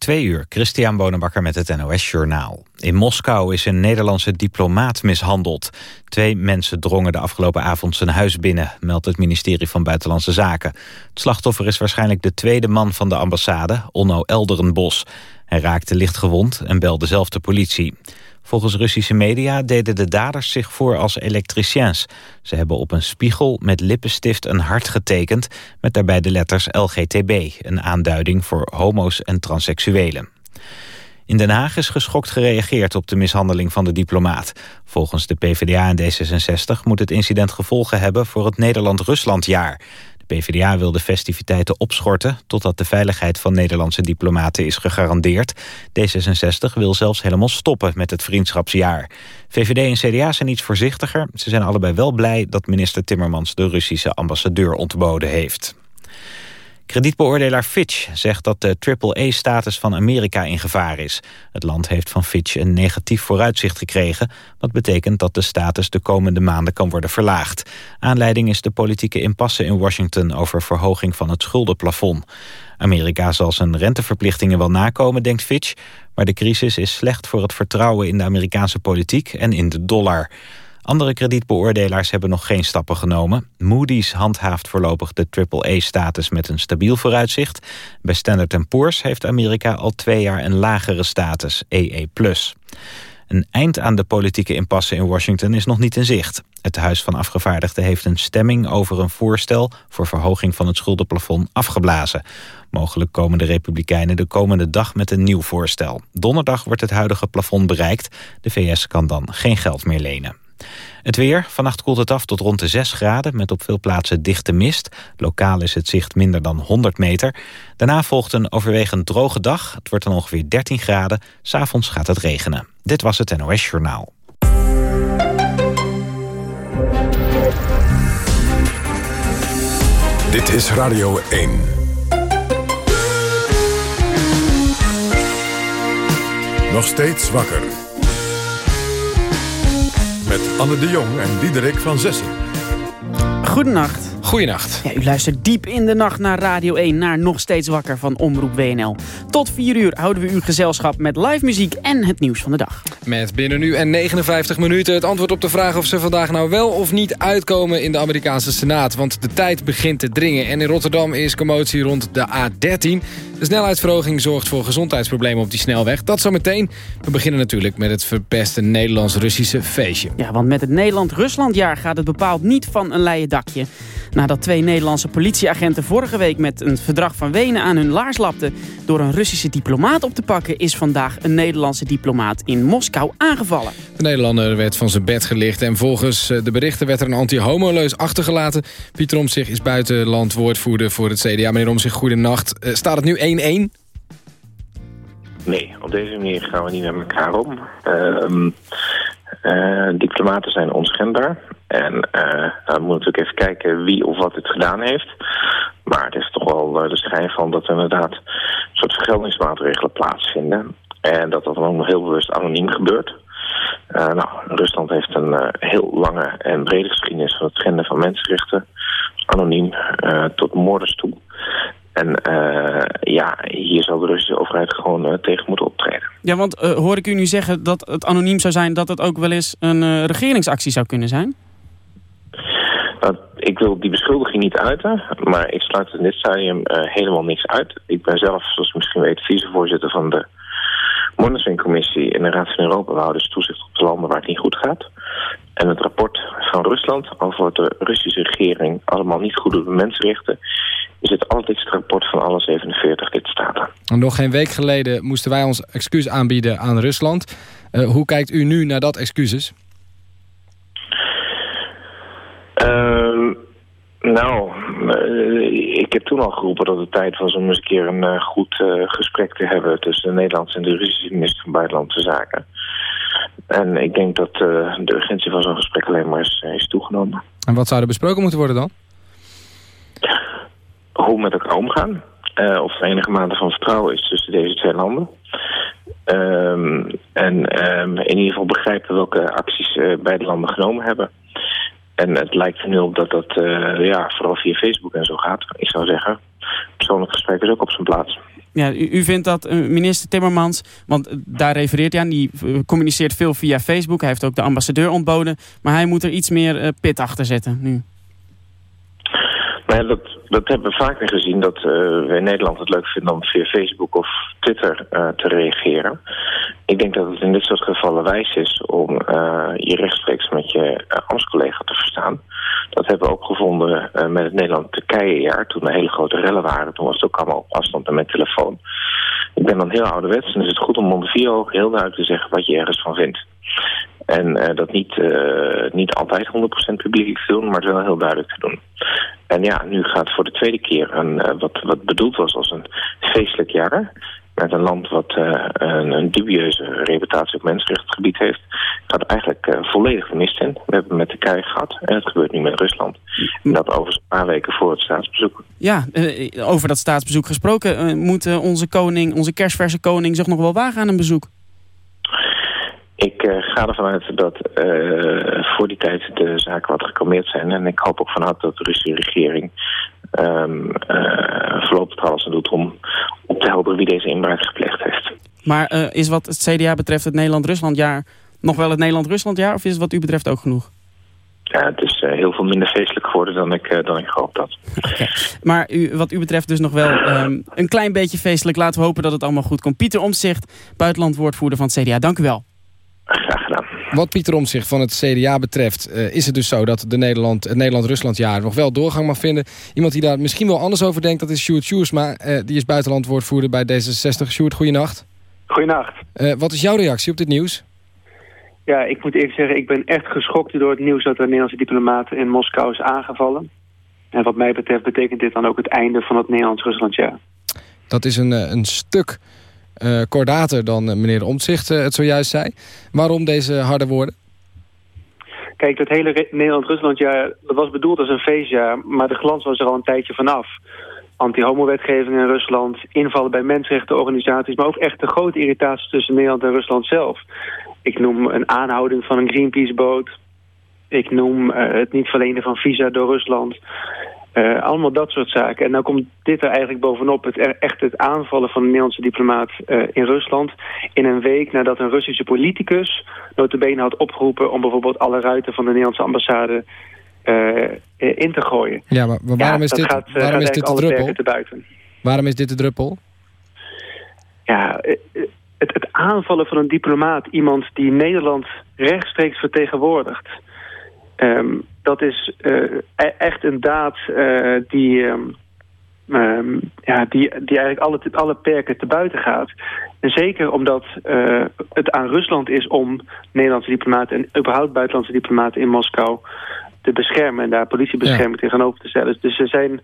Twee uur, Christian Bonenbakker met het NOS Journaal. In Moskou is een Nederlandse diplomaat mishandeld. Twee mensen drongen de afgelopen avond zijn huis binnen... meldt het ministerie van Buitenlandse Zaken. Het slachtoffer is waarschijnlijk de tweede man van de ambassade, Onno Elderenbos. Hij raakte licht gewond en belde zelf de politie. Volgens Russische media deden de daders zich voor als elektriciens. Ze hebben op een spiegel met lippenstift een hart getekend... met daarbij de letters LGTB, een aanduiding voor homo's en transseksuelen. In Den Haag is geschokt gereageerd op de mishandeling van de diplomaat. Volgens de PvdA en D66 moet het incident gevolgen hebben voor het Nederland-Ruslandjaar. PvdA wil de festiviteiten opschorten... totdat de veiligheid van Nederlandse diplomaten is gegarandeerd. D66 wil zelfs helemaal stoppen met het vriendschapsjaar. VVD en CDA zijn iets voorzichtiger. Ze zijn allebei wel blij dat minister Timmermans... de Russische ambassadeur ontboden heeft. Kredietbeoordelaar Fitch zegt dat de AAA-status van Amerika in gevaar is. Het land heeft van Fitch een negatief vooruitzicht gekregen... wat betekent dat de status de komende maanden kan worden verlaagd. Aanleiding is de politieke impasse in Washington... over verhoging van het schuldenplafond. Amerika zal zijn renteverplichtingen wel nakomen, denkt Fitch... maar de crisis is slecht voor het vertrouwen in de Amerikaanse politiek en in de dollar... Andere kredietbeoordelaars hebben nog geen stappen genomen. Moody's handhaaft voorlopig de AAA-status met een stabiel vooruitzicht. Bij Standard Poor's heeft Amerika al twee jaar een lagere status, EE+. Een eind aan de politieke impasse in Washington is nog niet in zicht. Het Huis van Afgevaardigden heeft een stemming over een voorstel... voor verhoging van het schuldenplafond afgeblazen. Mogelijk komen de Republikeinen de komende dag met een nieuw voorstel. Donderdag wordt het huidige plafond bereikt. De VS kan dan geen geld meer lenen. Het weer. Vannacht koelt het af tot rond de 6 graden... met op veel plaatsen dichte mist. Lokaal is het zicht minder dan 100 meter. Daarna volgt een overwegend droge dag. Het wordt dan ongeveer 13 graden. S'avonds gaat het regenen. Dit was het NOS Journaal. Dit is Radio 1. Nog steeds wakker met Anne de Jong en Diederik van Zessen. Goedenacht. Goedenacht. Ja, u luistert diep in de nacht naar Radio 1, naar Nog Steeds Wakker van Omroep WNL. Tot 4 uur houden we uw gezelschap met live muziek en het nieuws van de dag. Met binnen nu en 59 minuten het antwoord op de vraag of ze vandaag nou wel of niet uitkomen in de Amerikaanse Senaat. Want de tijd begint te dringen en in Rotterdam is commotie rond de A13. De snelheidsverhoging zorgt voor gezondheidsproblemen op die snelweg. Dat zometeen. We beginnen natuurlijk met het verpeste Nederlands-Russische feestje. Ja, want met het Nederland-Ruslandjaar gaat het bepaald niet van een leien dakje. Nadat twee Nederlandse politieagenten vorige week met een verdrag van Wenen aan hun laars lapten... door een Russische diplomaat op te pakken... is vandaag een Nederlandse diplomaat in Moskou aangevallen. De Nederlander werd van zijn bed gelicht en volgens eh, de berichten werd er een anti-homoleus achtergelaten. Pieter Omtzigt is buitenland woordvoerder voor het CDA. Meneer Omtzigt, goedenacht. Uh, staat het nu 1-1? Nee, op deze manier gaan we niet met elkaar om. Uh, uh, diplomaten zijn onschendbaar. En uh, dan moet natuurlijk even kijken wie of wat het gedaan heeft. Maar het is toch wel uh, de schijn van dat er inderdaad een soort vergeldingsmaatregelen plaatsvinden. En dat dat dan ook nog heel bewust anoniem gebeurt. Uh, nou, Rusland heeft een heel lange en brede geschiedenis van het schenden van mensenrechten. Anoniem tot moorders toe. En ja, hier zal de Russische overheid gewoon tegen moeten optreden. Ja, want hoor ik u nu zeggen dat het anoniem zou zijn... dat het ook wel eens een regeringsactie zou kunnen zijn? Ik wil die beschuldiging niet uiten, maar ik sluit in dit stadium helemaal niks uit. Ik ben zelf, zoals u misschien weet, vicevoorzitter van de monitoringcommissie in de Raad van Europa. We houden dus toezicht op de landen waar het niet goed gaat. En het rapport van Rusland over de Russische regering allemaal niet goed op de mensenrechten is het allereerste rapport van alle 47 lidstaten. Nog geen week geleden moesten wij ons excuus aanbieden aan Rusland. Uh, hoe kijkt u nu naar dat excuses? Uh, nou, uh, ik heb toen al geroepen dat het tijd was om eens een keer een uh, goed gesprek te hebben... tussen de Nederlandse en de Russische minister van Buitenlandse Zaken. En ik denk dat de urgentie van zo'n gesprek alleen maar is, is toegenomen. En wat zou er besproken moeten worden dan? hoe we met elkaar omgaan. Of er enige mate van vertrouwen is tussen deze twee landen. Um, en um, in ieder geval begrijpen welke acties uh, beide landen genomen hebben. En het lijkt er nu op dat dat uh, ja, vooral via Facebook en zo gaat. Ik zou zeggen, persoonlijk gesprek is ook op zijn plaats. Ja, u, u vindt dat uh, minister Timmermans, want uh, daar refereert hij aan, die communiceert veel via Facebook. Hij heeft ook de ambassadeur ontboden, maar hij moet er iets meer pit achter zetten nu. Nou dat, hebben we vaker gezien, dat we in Nederland het leuk vinden om via Facebook of Twitter te reageren. Ik denk dat het in dit soort gevallen wijs is om je rechtstreeks met je ambtscollega te verstaan. Dat hebben we ook gevonden met het Nederland-Turkije-jaar. Toen er hele grote rellen waren. Toen was het ook allemaal op afstand en met telefoon. Ik ben dan heel ouderwets en is het goed om onder vier ogen heel duidelijk te zeggen wat je ergens van vindt. En dat niet, niet altijd 100% publiek te doen, maar het wel heel duidelijk te doen. En ja, nu gaat voor de tweede keer een, wat, wat bedoeld was als een feestelijk jaar met een land wat uh, een, een, dubieuze reputatie op mensenrechtengebied heeft, gaat eigenlijk uh, volledig de mist in. We hebben met Turkije gehad en het gebeurt nu met Rusland. En dat over een paar weken voor het staatsbezoek. Ja, uh, over dat staatsbezoek gesproken, moet onze koning, onze kerstverse koning zich nog wel wagen aan een bezoek? Ik uh, ga ervan uit dat uh, voor die tijd de zaken wat gekalmeerd zijn. En ik hoop ook van harte dat de Russische regering um, uh, voorlopig er alles aan doet om op te helpen wie deze inbraak gepleegd heeft. Maar is wat het CDA betreft het Nederland-Ruslandjaar nog wel het Nederland-Ruslandjaar of is het wat u betreft ook genoeg? Ja, het is heel veel minder feestelijk geworden dan ik, dan ik gehoopt had. Okay. Maar u, wat u betreft dus nog wel um, een klein beetje feestelijk. Laten we hopen dat het allemaal goed komt. Pieter Omtzigt, buitenlandwoordvoerder van het CDA. Dank u wel. Graag gedaan. Wat Pieter Omtzigt van het CDA betreft... Uh, is het dus zo dat de Nederland, het Nederland-Ruslandjaar nog wel doorgang mag vinden. Iemand die daar misschien wel anders over denkt, dat is Sjoerd Sjoersma. Uh, die is buitenlandwoordvoerder bij D66. Sjoerd, goeienacht. Goeienacht. Uh, wat is jouw reactie op dit nieuws? Ja, ik moet even zeggen, ik ben echt geschokt door het nieuws... dat de Nederlandse diplomaat in Moskou is aangevallen. En wat mij betreft betekent dit dan ook het einde van het Nederlands-Ruslandjaar. Dat is een, een stuk uh, kordater dan uh, meneer Omtzigt uh, het zojuist zei. Waarom deze harde woorden? Kijk, dat hele Nederland-Ruslandjaar was bedoeld als een feestjaar... maar de glans was er al een tijdje vanaf. Anti-homo-wetgeving in Rusland, invallen bij mensenrechtenorganisaties... maar ook echt de grote irritatie tussen Nederland en Rusland zelf. Ik noem een aanhouding van een Greenpeace-boot. Ik noem het niet verlenen van visa door Rusland... Uh, allemaal dat soort zaken. En dan komt dit er eigenlijk bovenop. Het er, echt het aanvallen van een Nederlandse diplomaat uh, in Rusland. In een week nadat een Russische politicus notabene had opgeroepen... om bijvoorbeeld alle ruiten van de Nederlandse ambassade uh, in te gooien. Ja, maar, waarom ja, is dit, gaat, waarom is dit de druppel? Te buiten. Waarom is dit de druppel? Ja, het, het aanvallen van een diplomaat. Iemand die Nederland rechtstreeks vertegenwoordigt... Um, dat is uh, echt een daad uh, die, um, um, ja, die, die eigenlijk alle, alle perken te buiten gaat. En zeker omdat uh, het aan Rusland is om Nederlandse diplomaten... en überhaupt buitenlandse diplomaten in Moskou te beschermen... en daar politiebescherming ja. tegenover te stellen. Dus er zijn,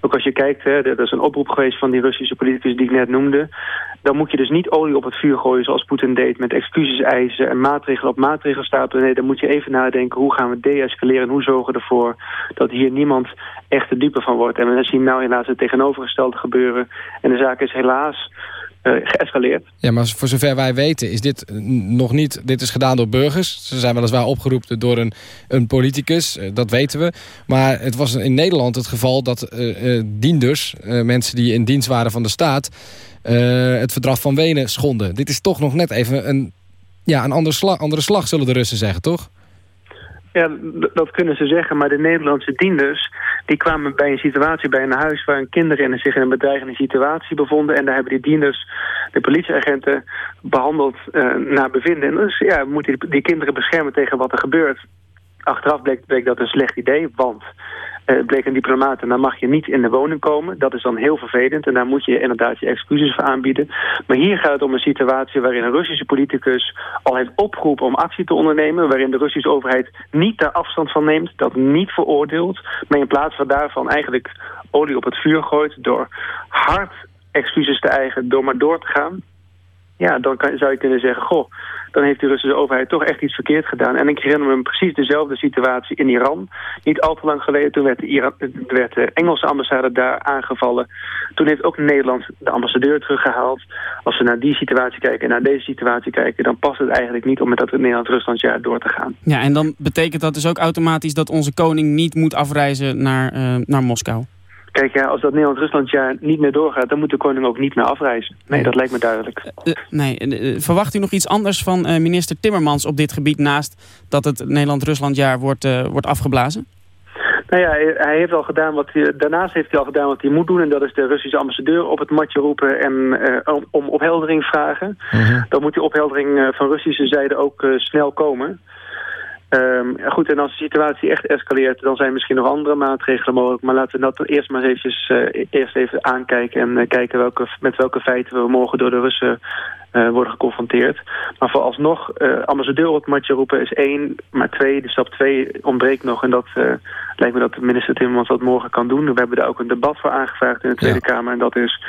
ook als je kijkt, hè, er is een oproep geweest van die Russische politicus die ik net noemde... dan moet je dus niet olie op het vuur gooien zoals Poetin deed... met excuses eisen en maatregelen op maatregelen stapelen. Nee, dan moet je even nadenken hoe gaan we deescaleren... en hoe zorgen we ervoor dat hier niemand echt de dupe van wordt. En we zien nou helaas het tegenovergestelde gebeuren. En de zaak is helaas... Geëscaleerd. Ja, maar voor zover wij weten is dit nog niet... Dit is gedaan door burgers. Ze zijn weliswaar opgeroepen door een, een politicus. Uh, dat weten we. Maar het was in Nederland het geval dat uh, dienders... mensen die in dienst waren van de staat... het verdrag van Wenen schonden. Dit is toch nog net even een, ja, een andere, andere slag, zullen de Russen zeggen, toch? Ja, dat kunnen ze zeggen, maar de Nederlandse dienders... die kwamen bij een situatie bij een huis... waar kinderen zich in een bedreigende situatie bevonden... en daar hebben die dienders, de politieagenten, behandeld uh, naar bevinden. En dus ja, we moeten die kinderen beschermen tegen wat er gebeurt. Achteraf bleek, dat een slecht idee, want... Uh, bleek een diplomaat en dan mag je niet in de woning komen. Dat is dan heel vervelend en daar moet je inderdaad je excuses voor aanbieden. Maar hier gaat het om een situatie waarin een Russische politicus al heeft opgeroepen om actie te ondernemen. Waarin de Russische overheid niet daar afstand van neemt, dat niet veroordeelt. Maar in plaats van daarvan eigenlijk olie op het vuur gooit door hard excuses te eigen, door maar door te gaan. Ja, dan kan, zou je kunnen zeggen, goh, dan heeft de Russische overheid toch echt iets verkeerd gedaan. En ik herinner me precies dezelfde situatie in Iran. Niet al te lang geleden, toen werd de, werd de Engelse ambassade daar aangevallen. Toen heeft ook Nederland de ambassadeur teruggehaald. Als we naar die situatie kijken en naar deze situatie kijken... dan past het eigenlijk niet om met dat Nederland-Ruslandjaar door te gaan. Ja, en dan betekent dat dus ook automatisch dat onze koning niet moet afreizen naar, uh, naar Moskou? Kijk, ja, als dat Nederland-Ruslandjaar niet meer doorgaat... dan moet de koning ook niet meer afreizen. Nee, dat lijkt me duidelijk. Uh, nee, uh, verwacht u nog iets anders van minister Timmermans op dit gebied... naast dat het Nederland-Ruslandjaar wordt, wordt afgeblazen? Nou ja, hij heeft al gedaan wat hij, daarnaast heeft hij al gedaan wat hij moet doen. En dat is de Russische ambassadeur op het matje roepen en uh, om, om, opheldering vragen. Uh-huh. Dan moet die opheldering van Russische zijde ook uh, snel komen. Um, goed, en als de situatie echt escaleert, dan zijn misschien nog andere maatregelen mogelijk. Maar laten we dat eerst maar eventjes, uh, eerst even aankijken en uh, kijken welke, met welke feiten we morgen door de Russen uh, worden geconfronteerd. Maar vooralsnog, ambassadeur op het matje roepen is één, maar twee, de stap twee ontbreekt nog. En dat lijkt me dat de minister Timmermans dat morgen kan doen. We hebben daar ook een debat voor aangevraagd in de Tweede ja. Kamer. En dat is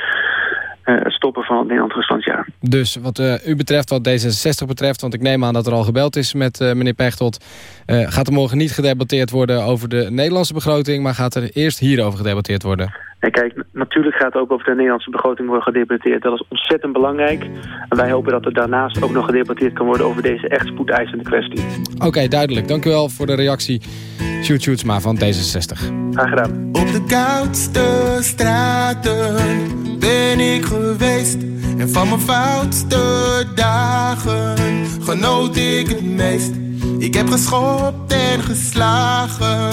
het stoppen van het Nederland-Rusland, ja. Dus wat uh, u betreft, wat D66 betreft... want ik neem aan dat er al gebeld is met uh, meneer Pechtold... Gaat er morgen niet gedebatteerd worden over de Nederlandse begroting... maar gaat er eerst hierover gedebatteerd worden? En kijk, natuurlijk gaat ook over de Nederlandse begroting worden gedebatteerd. Dat is ontzettend belangrijk. En wij hopen dat er daarnaast ook nog gedebatteerd kan worden... over deze echt spoedeisende kwestie. Oké, okay, duidelijk. Dank u wel voor de reactie. Sjoerd Sjoerdsma van D66. Graag gedaan. Op de koudste straten ben ik geweest. En van mijn foutste dagen genoot ik het meest. Ik heb geschopt en geslagen,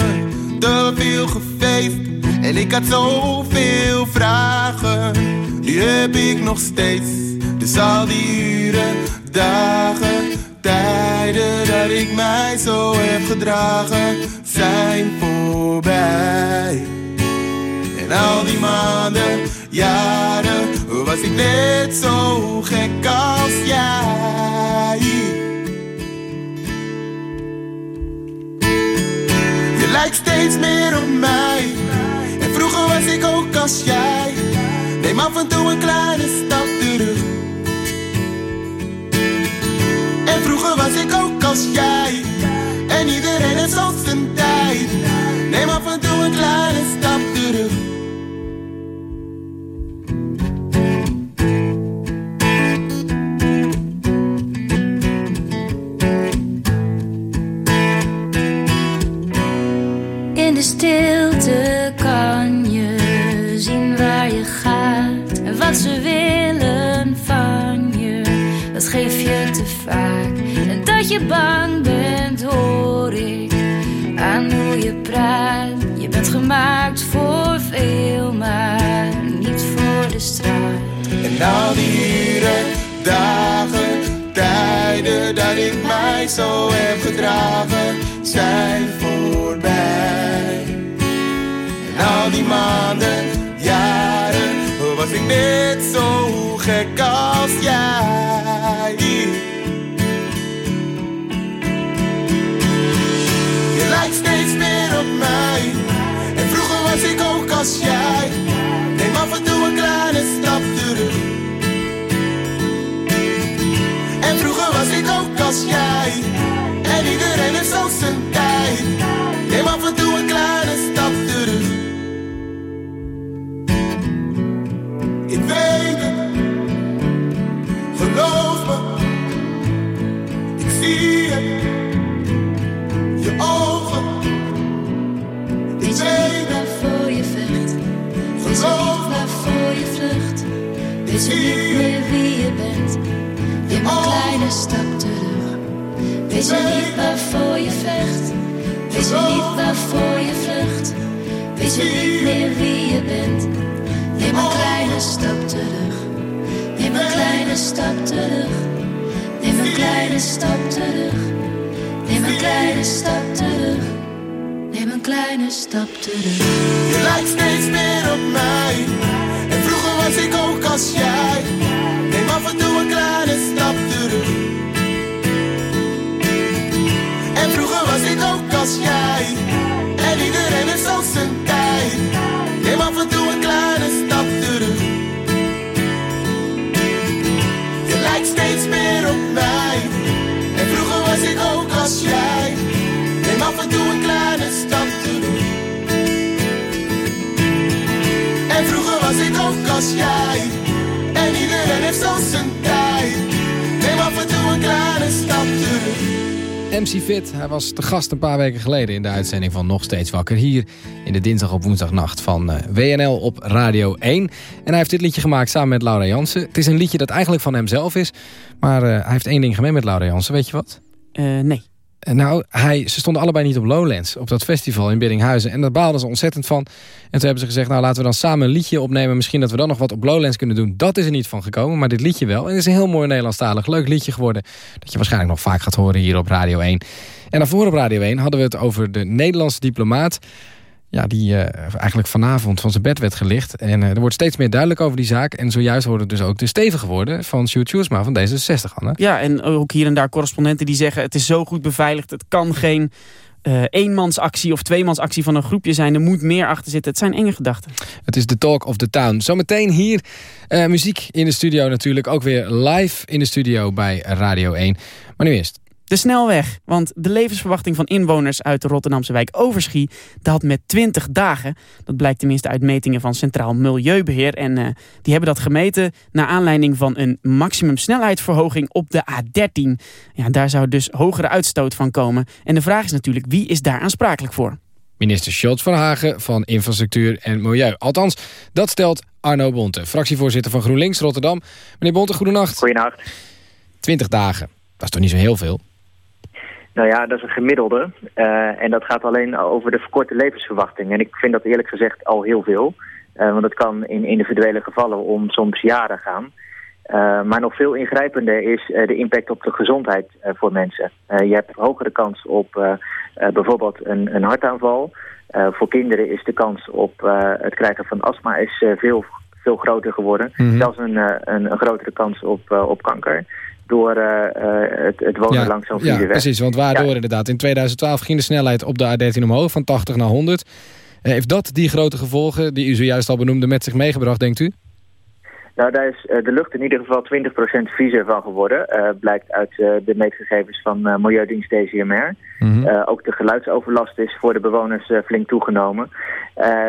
te veel gefeest. En ik had zoveel vragen, die heb ik nog steeds. Dus al die uren, dagen, tijden dat ik mij zo heb gedragen, zijn voorbij. En al die maanden, jaren, was ik net zo gek als jij. Je lijkt steeds meer op mij. Was ik ook als jij. Neem af en toe een kleine stap terug. En vroeger was ik ook als jij. En iedereen heeft zo zijn tijd. Neem af en toe een kleine stap terug. Dat geef je te vaak. En dat je bang bent, hoor ik aan hoe je praat. Je bent gemaakt voor veel, maar niet voor de straat. En al die uren, dagen, tijden dat ik mij zo heb gedragen, zijn voorbij. En al die maanden, jaren, was ik net zo gek als jij. Niet meer wie je bent? Neem een kleine stap terug. Weet je niet waarvoor je vecht? Weet je niet waarvoor je vlucht? Weet je niet meer wie je bent? Neem een kleine stap terug. Neem een kleine stap terug. Neem een kleine stap terug. Neem een kleine stap terug. Neem een kleine stap terug. Je lijkt steeds meer op mij. Was ik ook als jij. Neem af en toe een kleine stap terug. En vroeger was ik ook als jij. En iedereen heeft zo zijn tijd. Neem af en toe een kleine stap terug. Je lijkt steeds meer op mij. En vroeger was ik ook als jij. Als jij. En iedereen heeft zo zijn tijd. Neem af en toe een kleine stap terug. MC Fit. Hij was te gast een paar weken geleden in de uitzending van Nog Steeds Wakker. Hier in de dinsdag op woensdagnacht van uh, WNL op Radio 1. En hij heeft dit liedje gemaakt samen met Laura Jansen. Het is een liedje dat eigenlijk van hemzelf is. Maar uh, hij heeft één ding gemeen met Laura Jansen. Weet je wat? Uh, nee. Nou, hij, ze stonden allebei niet op Lowlands, op dat festival in Biddinghuizen. En daar baalden ze ontzettend van. En toen hebben ze gezegd, nou laten we dan samen een liedje opnemen. Misschien dat we dan nog wat op Lowlands kunnen doen. Dat is er niet van gekomen, maar dit liedje wel. En het is een heel mooi Nederlandstalig, leuk liedje geworden. Dat je waarschijnlijk nog vaak gaat horen hier op Radio 1. En daarvoor op Radio 1 hadden we het over de Nederlandse diplomaat ja, die uh, eigenlijk vanavond van zijn bed werd gelicht. En uh, er wordt steeds meer duidelijk over die zaak. En zojuist worden dus ook de stevige woorden van Sjoerd Sjoerdsma van D66, Anne. Ja, en ook hier en daar correspondenten die zeggen... het is zo goed beveiligd, het kan geen uh, eenmansactie of tweemansactie van een groepje zijn. Er moet meer achter zitten. Het zijn enge gedachten. Het is de talk of the town. Zometeen hier muziek in de studio natuurlijk. Ook weer live in de studio bij Radio 1. Maar nu eerst de snelweg, want de levensverwachting van inwoners uit de Rotterdamse wijk Overschie daalt met 20 dagen. Dat blijkt tenminste uit metingen van Centraal Milieubeheer. En uh, die hebben dat gemeten naar aanleiding van een maximumsnelheidsverhoging op de A13. Ja, daar zou dus hogere uitstoot van komen. En de vraag is natuurlijk, wie is daar aansprakelijk voor? Minister Schultz van Hagen van Infrastructuur en Milieu. Althans, dat stelt Arno Bonte, fractievoorzitter van GroenLinks Rotterdam. Meneer Bonte, goedenacht. Goedenacht. 20 dagen, dat is toch niet zo heel veel? Nou ja, dat is een gemiddelde. Uh, en dat gaat alleen over de verkorte levensverwachting. En ik vind dat eerlijk gezegd al heel veel. Uh, want het kan in individuele gevallen om soms jaren gaan. Uh, maar nog veel ingrijpender is de impact op de gezondheid voor mensen. je hebt hogere kans op bijvoorbeeld een, een hartaanval. voor kinderen is de kans op het krijgen van astma is, veel, veel groter geworden. Mm -hmm. Zelfs een, een, een, grotere kans op, op kanker door uh, het, het, wonen langs zo'n Ja, precies, want waardoor ja. inderdaad in 2012 ging de snelheid op de A13 omhoog van 80 naar 100. Uh, heeft dat die grote gevolgen die u zojuist al benoemde met zich meegebracht, denkt u? Nou, daar is uh, de lucht in ieder geval 20% viezer van geworden. blijkt uit de meetgegevens van Milieudienst DCMR. Mm -hmm. ook de geluidsoverlast is voor de bewoners flink toegenomen.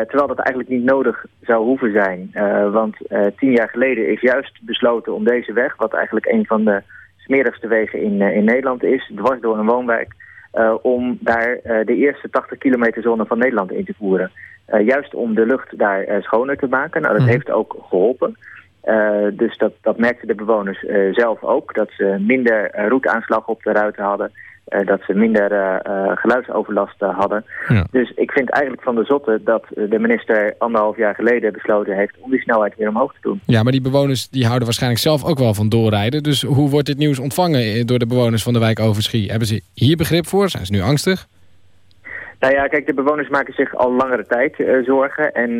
terwijl dat eigenlijk niet nodig zou hoeven zijn. want tien jaar geleden is juist besloten om deze weg... wat eigenlijk een van de smerigste wegen in, in Nederland is... dwars door een woonwijk... om daar de eerste 80 kilometer zone van Nederland in te voeren. juist om de lucht daar schoner te maken. Nou, dat mm -hmm. heeft ook geholpen. Uh, dus dat, dat merkten de bewoners uh, zelf ook. Dat ze minder uh, routaanslag op de ruiten hadden. dat ze minder geluidsoverlast hadden. Ja. Dus ik vind eigenlijk van de zotte dat de minister anderhalf jaar geleden besloten heeft... om die snelheid weer omhoog te doen. Ja, maar die bewoners die houden waarschijnlijk zelf ook wel van doorrijden. Dus hoe wordt dit nieuws ontvangen door de bewoners van de wijk Overschie? Hebben ze hier begrip voor? Zijn ze nu angstig? Nou ja, kijk, de bewoners maken zich al langere tijd zorgen. En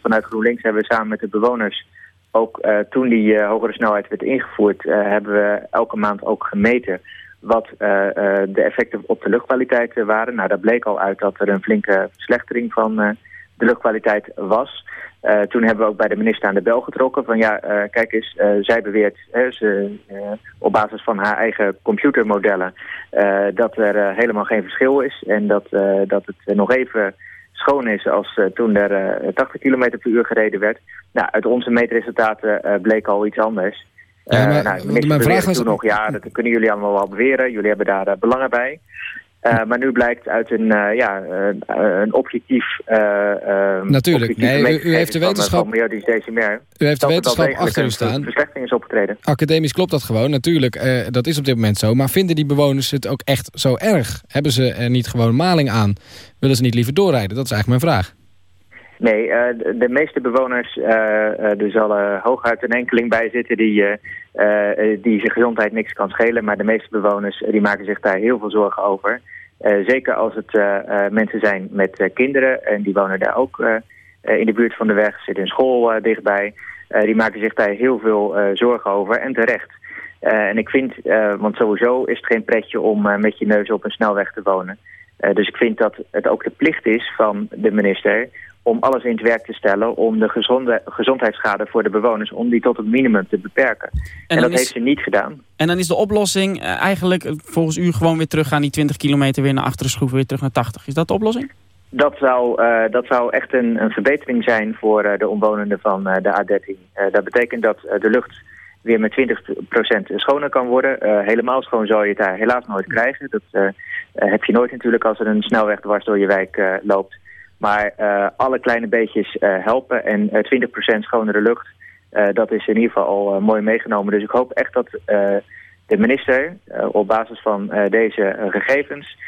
vanuit GroenLinks hebben we samen met de bewoners ook uh, toen die uh, hogere snelheid werd ingevoerd, uh, hebben we elke maand ook gemeten wat de effecten op de luchtkwaliteit waren. Nou, dat bleek al uit dat er een flinke verslechtering van de luchtkwaliteit was. toen hebben we ook bij de minister aan de bel getrokken van ja, kijk eens, zij beweert ze, op basis van haar eigen computermodellen dat er helemaal geen verschil is en dat, dat het nog even schoon is als uh, toen er uh, 80 km per uur gereden werd. Nou, uit onze meetresultaten uh, bleek al iets anders. Ja, maar, nou, mijn vraag was... toen nog, ja, dat kunnen jullie allemaal wel beweren. Jullie hebben daar belangen bij. Uh, maar nu blijkt uit een, uh, ja, uh, een objectief... Natuurlijk, objectief nee, u, u, heeft de wetenschap... Van, u heeft de wetenschap achter u staan. Verslechting is opgetreden. Academisch klopt dat gewoon, natuurlijk. dat is op dit moment zo. Maar vinden die bewoners het ook echt zo erg? Hebben ze er niet gewoon maling aan? Willen ze niet liever doorrijden? Dat is eigenlijk mijn vraag. Nee, de, de, meeste bewoners, er zal hooguit een enkeling bij zitten die, die zijn gezondheid niks kan schelen. Maar de meeste bewoners die maken zich daar heel veel zorgen over. Zeker als het mensen zijn met kinderen en die wonen daar ook in de buurt van de weg, zitten in school dichtbij. die maken zich daar heel veel zorgen over en terecht. en ik vind, want sowieso is het geen pretje om met je neus op een snelweg te wonen. dus ik vind dat het ook de plicht is van de minister om alles in het werk te stellen om de gezonde, gezondheidsschade voor de bewoners, om die tot het minimum te beperken. En, en dat is, heeft ze niet gedaan. En dan is de oplossing uh, eigenlijk volgens u gewoon weer terug gaan die 20 kilometer weer naar achteren schroeven, weer terug naar 80. Is dat de oplossing? Dat zou, uh, dat zou echt een, een verbetering zijn voor uh, de omwonenden van de A13. dat betekent dat de lucht weer met 20% schoner kan worden. helemaal schoon zal je het daar helaas nooit krijgen. Dat heb je nooit natuurlijk als er een snelweg dwars door je wijk loopt. Maar alle kleine beetjes helpen en 20% schonere lucht, dat is in ieder geval al mooi meegenomen. Dus ik hoop echt dat de minister op basis van deze gegevens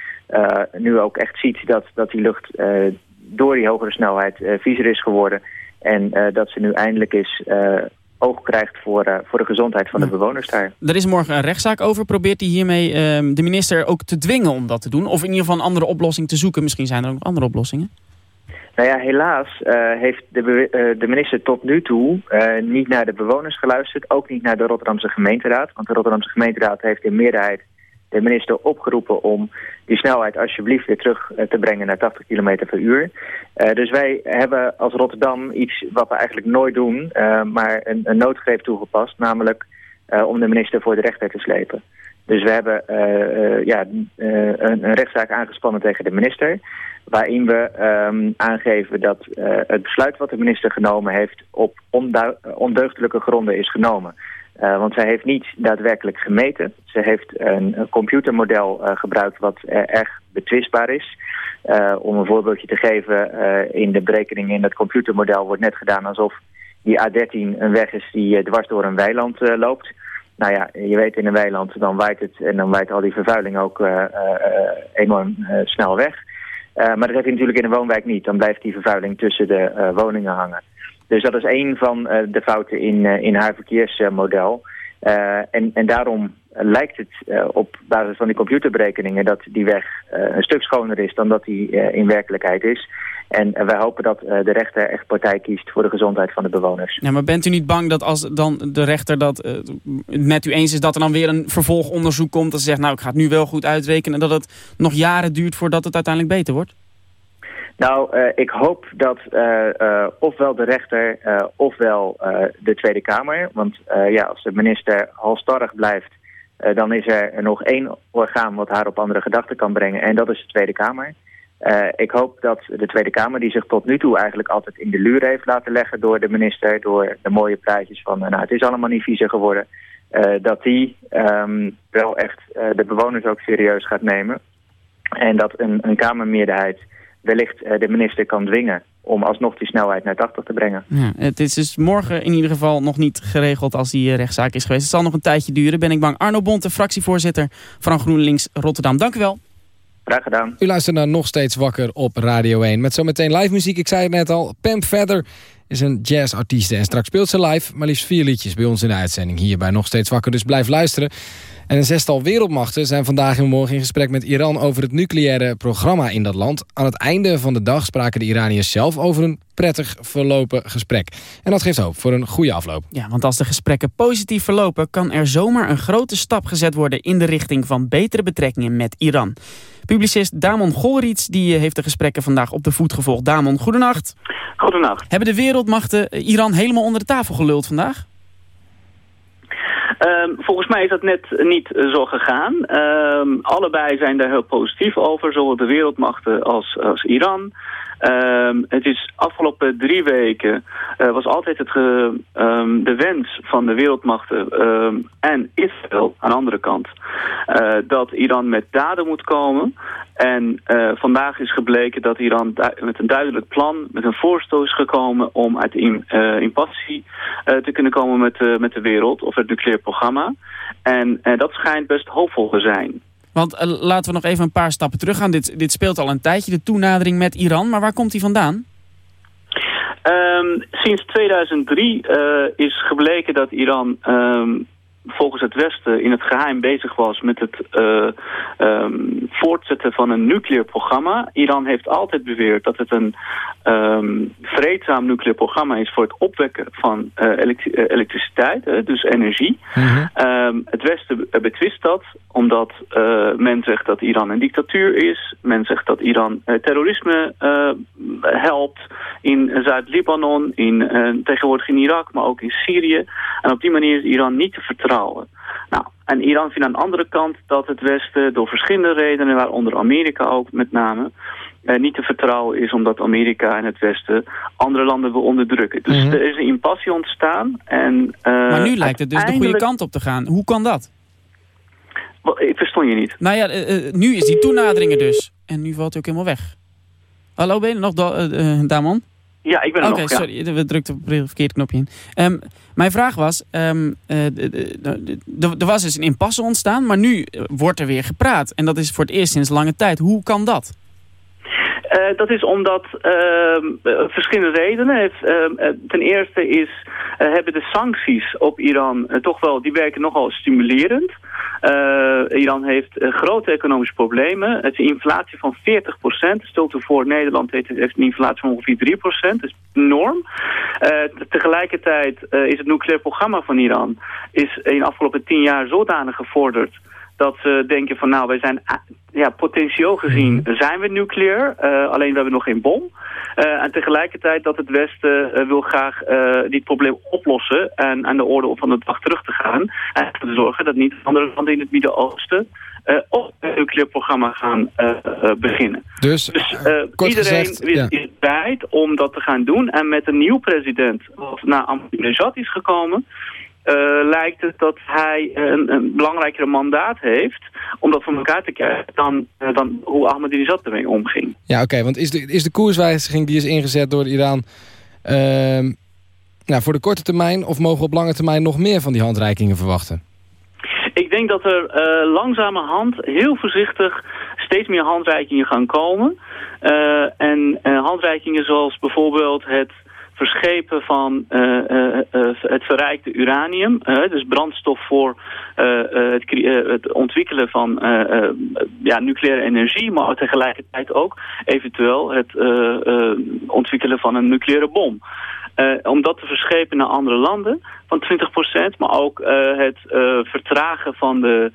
nu ook echt ziet dat, dat die lucht door die hogere snelheid viezer is geworden. En dat ze nu eindelijk eens oog krijgt voor, voor de gezondheid van de bewoners daar. Er is morgen een rechtszaak over. Probeert hij hiermee uh, de minister ook te dwingen om dat te doen? Of in ieder geval een andere oplossing te zoeken? Misschien zijn er ook andere oplossingen? Nou ja, helaas uh, heeft de, uh, de, minister tot nu toe niet naar de bewoners geluisterd. Ook niet naar de Rotterdamse gemeenteraad. Want de Rotterdamse gemeenteraad heeft in meerderheid de minister opgeroepen om die snelheid alsjeblieft weer terug eh, te brengen naar 80 km per uur. Dus wij hebben als Rotterdam iets wat we eigenlijk nooit doen, maar een, een, noodgreep toegepast, namelijk om de minister voor de rechter te slepen. Dus we hebben ja, een, een, rechtszaak aangespannen tegen de minister, waarin we um, aangeven dat het besluit wat de minister genomen heeft op ondeugdelijke gronden is genomen. Want zij heeft niet daadwerkelijk gemeten. Ze heeft een, een computermodel gebruikt wat erg betwistbaar is. om een voorbeeldje te geven, in de berekeningen in het computermodel wordt net gedaan alsof die A13 een weg is die dwars door een weiland loopt. Nou ja, je weet in een weiland, dan waait het en dan waait al die vervuiling ook enorm snel weg. maar dat heb je natuurlijk in een woonwijk niet. Dan blijft die vervuiling tussen de woningen hangen. Dus dat is een van de fouten in, in haar verkeersmodel. En, en daarom lijkt het op basis van die computerberekeningen dat die weg een stuk schoner is dan dat die in werkelijkheid is. En wij hopen dat de rechter echt partij kiest voor de gezondheid van de bewoners. Ja, maar bent u niet bang dat als dan de rechter dat met u eens is... dat er dan weer een vervolgonderzoek komt... dat ze zegt, nou ik ga het nu wel goed uitrekenen... en dat het nog jaren duurt voordat het uiteindelijk beter wordt? Nou, uh, ik hoop dat uh, uh, ofwel de rechter ofwel de Tweede Kamer... want ja, als de minister halstarrig blijft... dan is er nog één orgaan wat haar op andere gedachten kan brengen... en dat is de Tweede Kamer. Ik hoop dat de Tweede Kamer, die zich tot nu toe eigenlijk altijd in de luur heeft laten leggen... door de minister, door de mooie praatjes van... nou, het is allemaal niet viezer geworden... dat die um, wel echt de bewoners ook serieus gaat nemen... en dat een, een Kamermeerderheid wellicht eh, de minister kan dwingen om alsnog die snelheid naar 80 te brengen. Ja, het is dus morgen in ieder geval nog niet geregeld als die eh, rechtszaak is geweest. Het zal nog een tijdje duren, ben ik bang. Arno Bonte, fractievoorzitter van GroenLinks Rotterdam. Dank u wel. Graag gedaan. U luistert naar Nog Steeds Wakker op Radio 1. Met zometeen live muziek, ik zei het net al. Pam Feather is een jazzartieste en straks speelt ze live... maar liefst vier liedjes bij ons in de uitzending hier bij Nog Steeds Wakker. Dus blijf luisteren. En een zestal wereldmachten zijn vandaag en morgen in gesprek met Iran over het nucleaire programma in dat land. Aan het einde van de dag spraken de Iraniërs zelf over een prettig verlopen gesprek. En dat geeft hoop voor een goede afloop. Ja, want als de gesprekken positief verlopen... kan er zomaar een grote stap gezet worden in de richting van betere betrekkingen met Iran. Publicist Damon Golrits die heeft de gesprekken vandaag op de voet gevolgd. Damon, goedenacht. Goedenacht. Hebben de wereldmachten Iran helemaal onder de tafel geluld vandaag? Um, volgens mij is dat net niet zo gegaan. Um, allebei zijn daar heel positief over, zowel de wereldmachten als, als Iran. Um, het is afgelopen drie weken uh, was altijd het ge, um, de wens van de wereldmachten um, en Israël aan de andere kant uh, dat Iran met daden moet komen. En uh, vandaag is gebleken dat Iran met een duidelijk plan, met een voorstel is gekomen om uit in, impassie te kunnen komen met, met de wereld of het nucleair programma. En dat schijnt best hoopvol te zijn. Want uh, laten we nog even een paar stappen terug gaan. Dit, dit speelt al een tijdje, de toenadering met Iran. Maar waar komt die vandaan? Um, sinds 2003 uh, is gebleken dat Iran um, volgens het Westen in het geheim bezig was met het uh, um, voortzetten van een nucleair programma. Iran heeft altijd beweerd dat het een um, vreedzaam nucleair programma is voor het opwekken van uh, elektriciteit, uh, dus energie. Mm -hmm. um, het Westen betwist dat, omdat men zegt dat Iran een dictatuur is. Men zegt dat Iran terrorisme helpt in Zuid-Libanon, in, tegenwoordig in Irak, maar ook in Syrië. En op die manier is Iran niet te vertrouwen nou, en Iran vindt aan de andere kant dat het Westen door verschillende redenen, waaronder Amerika ook met name, eh, niet te vertrouwen is omdat Amerika en het Westen andere landen wil onderdrukken. Dus Mhm. er is een impassie ontstaan. En, eh, Maar nu lijkt het dus de goede kant op te gaan. Hoe kan dat? Wa- Ik verstond je niet. Nou ja, eh, eh, nu is die toenaderingen dus. En nu valt hij ook helemaal weg. Hallo, ben je nog, Da- Damon? Ja, ik ben er Oké, nog. ja. sorry, we drukten op het verkeerde knopje in. Ehm, mijn vraag was, ehm, eh, er was dus een impasse ontstaan, maar nu eh, wordt er weer gepraat. En dat is voor het eerst sinds lange tijd. Hoe kan dat? Eh, dat is omdat ehm, eh, verschillende redenen. Het, ehm, eh, ten eerste is, hebben de sancties op Iran toch wel, die werken nogal stimulerend. Iran heeft grote economische problemen. Het is een inflatie van 40%. Stel voor, Nederland heeft, heeft een inflatie van ongeveer 3%. Dat is enorm. Te- tegelijkertijd is het nucleair programma van Iran is in de afgelopen tien jaar zodanig gevorderd dat ze denken van nou, wij zijn ah, ja, potentieel gezien zijn we nucleair, eh, alleen we hebben nog geen bom. Eh, en tegelijkertijd dat het Westen eh, wil graag eh, dit probleem oplossen en aan de orde van de dag terug te gaan. En te zorgen dat niet andere landen in het Midden-Oosten eh op het nucleair programma gaan eh, eh, beginnen. Dus, Dus eh, iedereen gezegd, is, ja. is bereid om dat te gaan doen. En met een nieuw president, wat naar Ahmadinejad is gekomen... eh, lijkt het dat hij een, een belangrijkere mandaat heeft... om dat voor elkaar te krijgen dan, eh, dan hoe Ahmadinejad ermee omging. Ja, oké, want is de, is de koerswijziging die is ingezet door Iran... ehm, nou, voor de korte termijn of mogen we op lange termijn nog meer van die handreikingen verwachten? Ik denk dat er eh langzamerhand heel voorzichtig steeds meer handreikingen gaan komen. En handreikingen zoals bijvoorbeeld het verschepen van eh, eh, eh, het verrijkte uranium. dus brandstof voor het, het ontwikkelen van ja, nucleaire energie. Maar tegelijkertijd ook eventueel het ontwikkelen van een nucleaire bom. Om dat te verschepen naar andere landen van 20%, maar ook het vertragen van de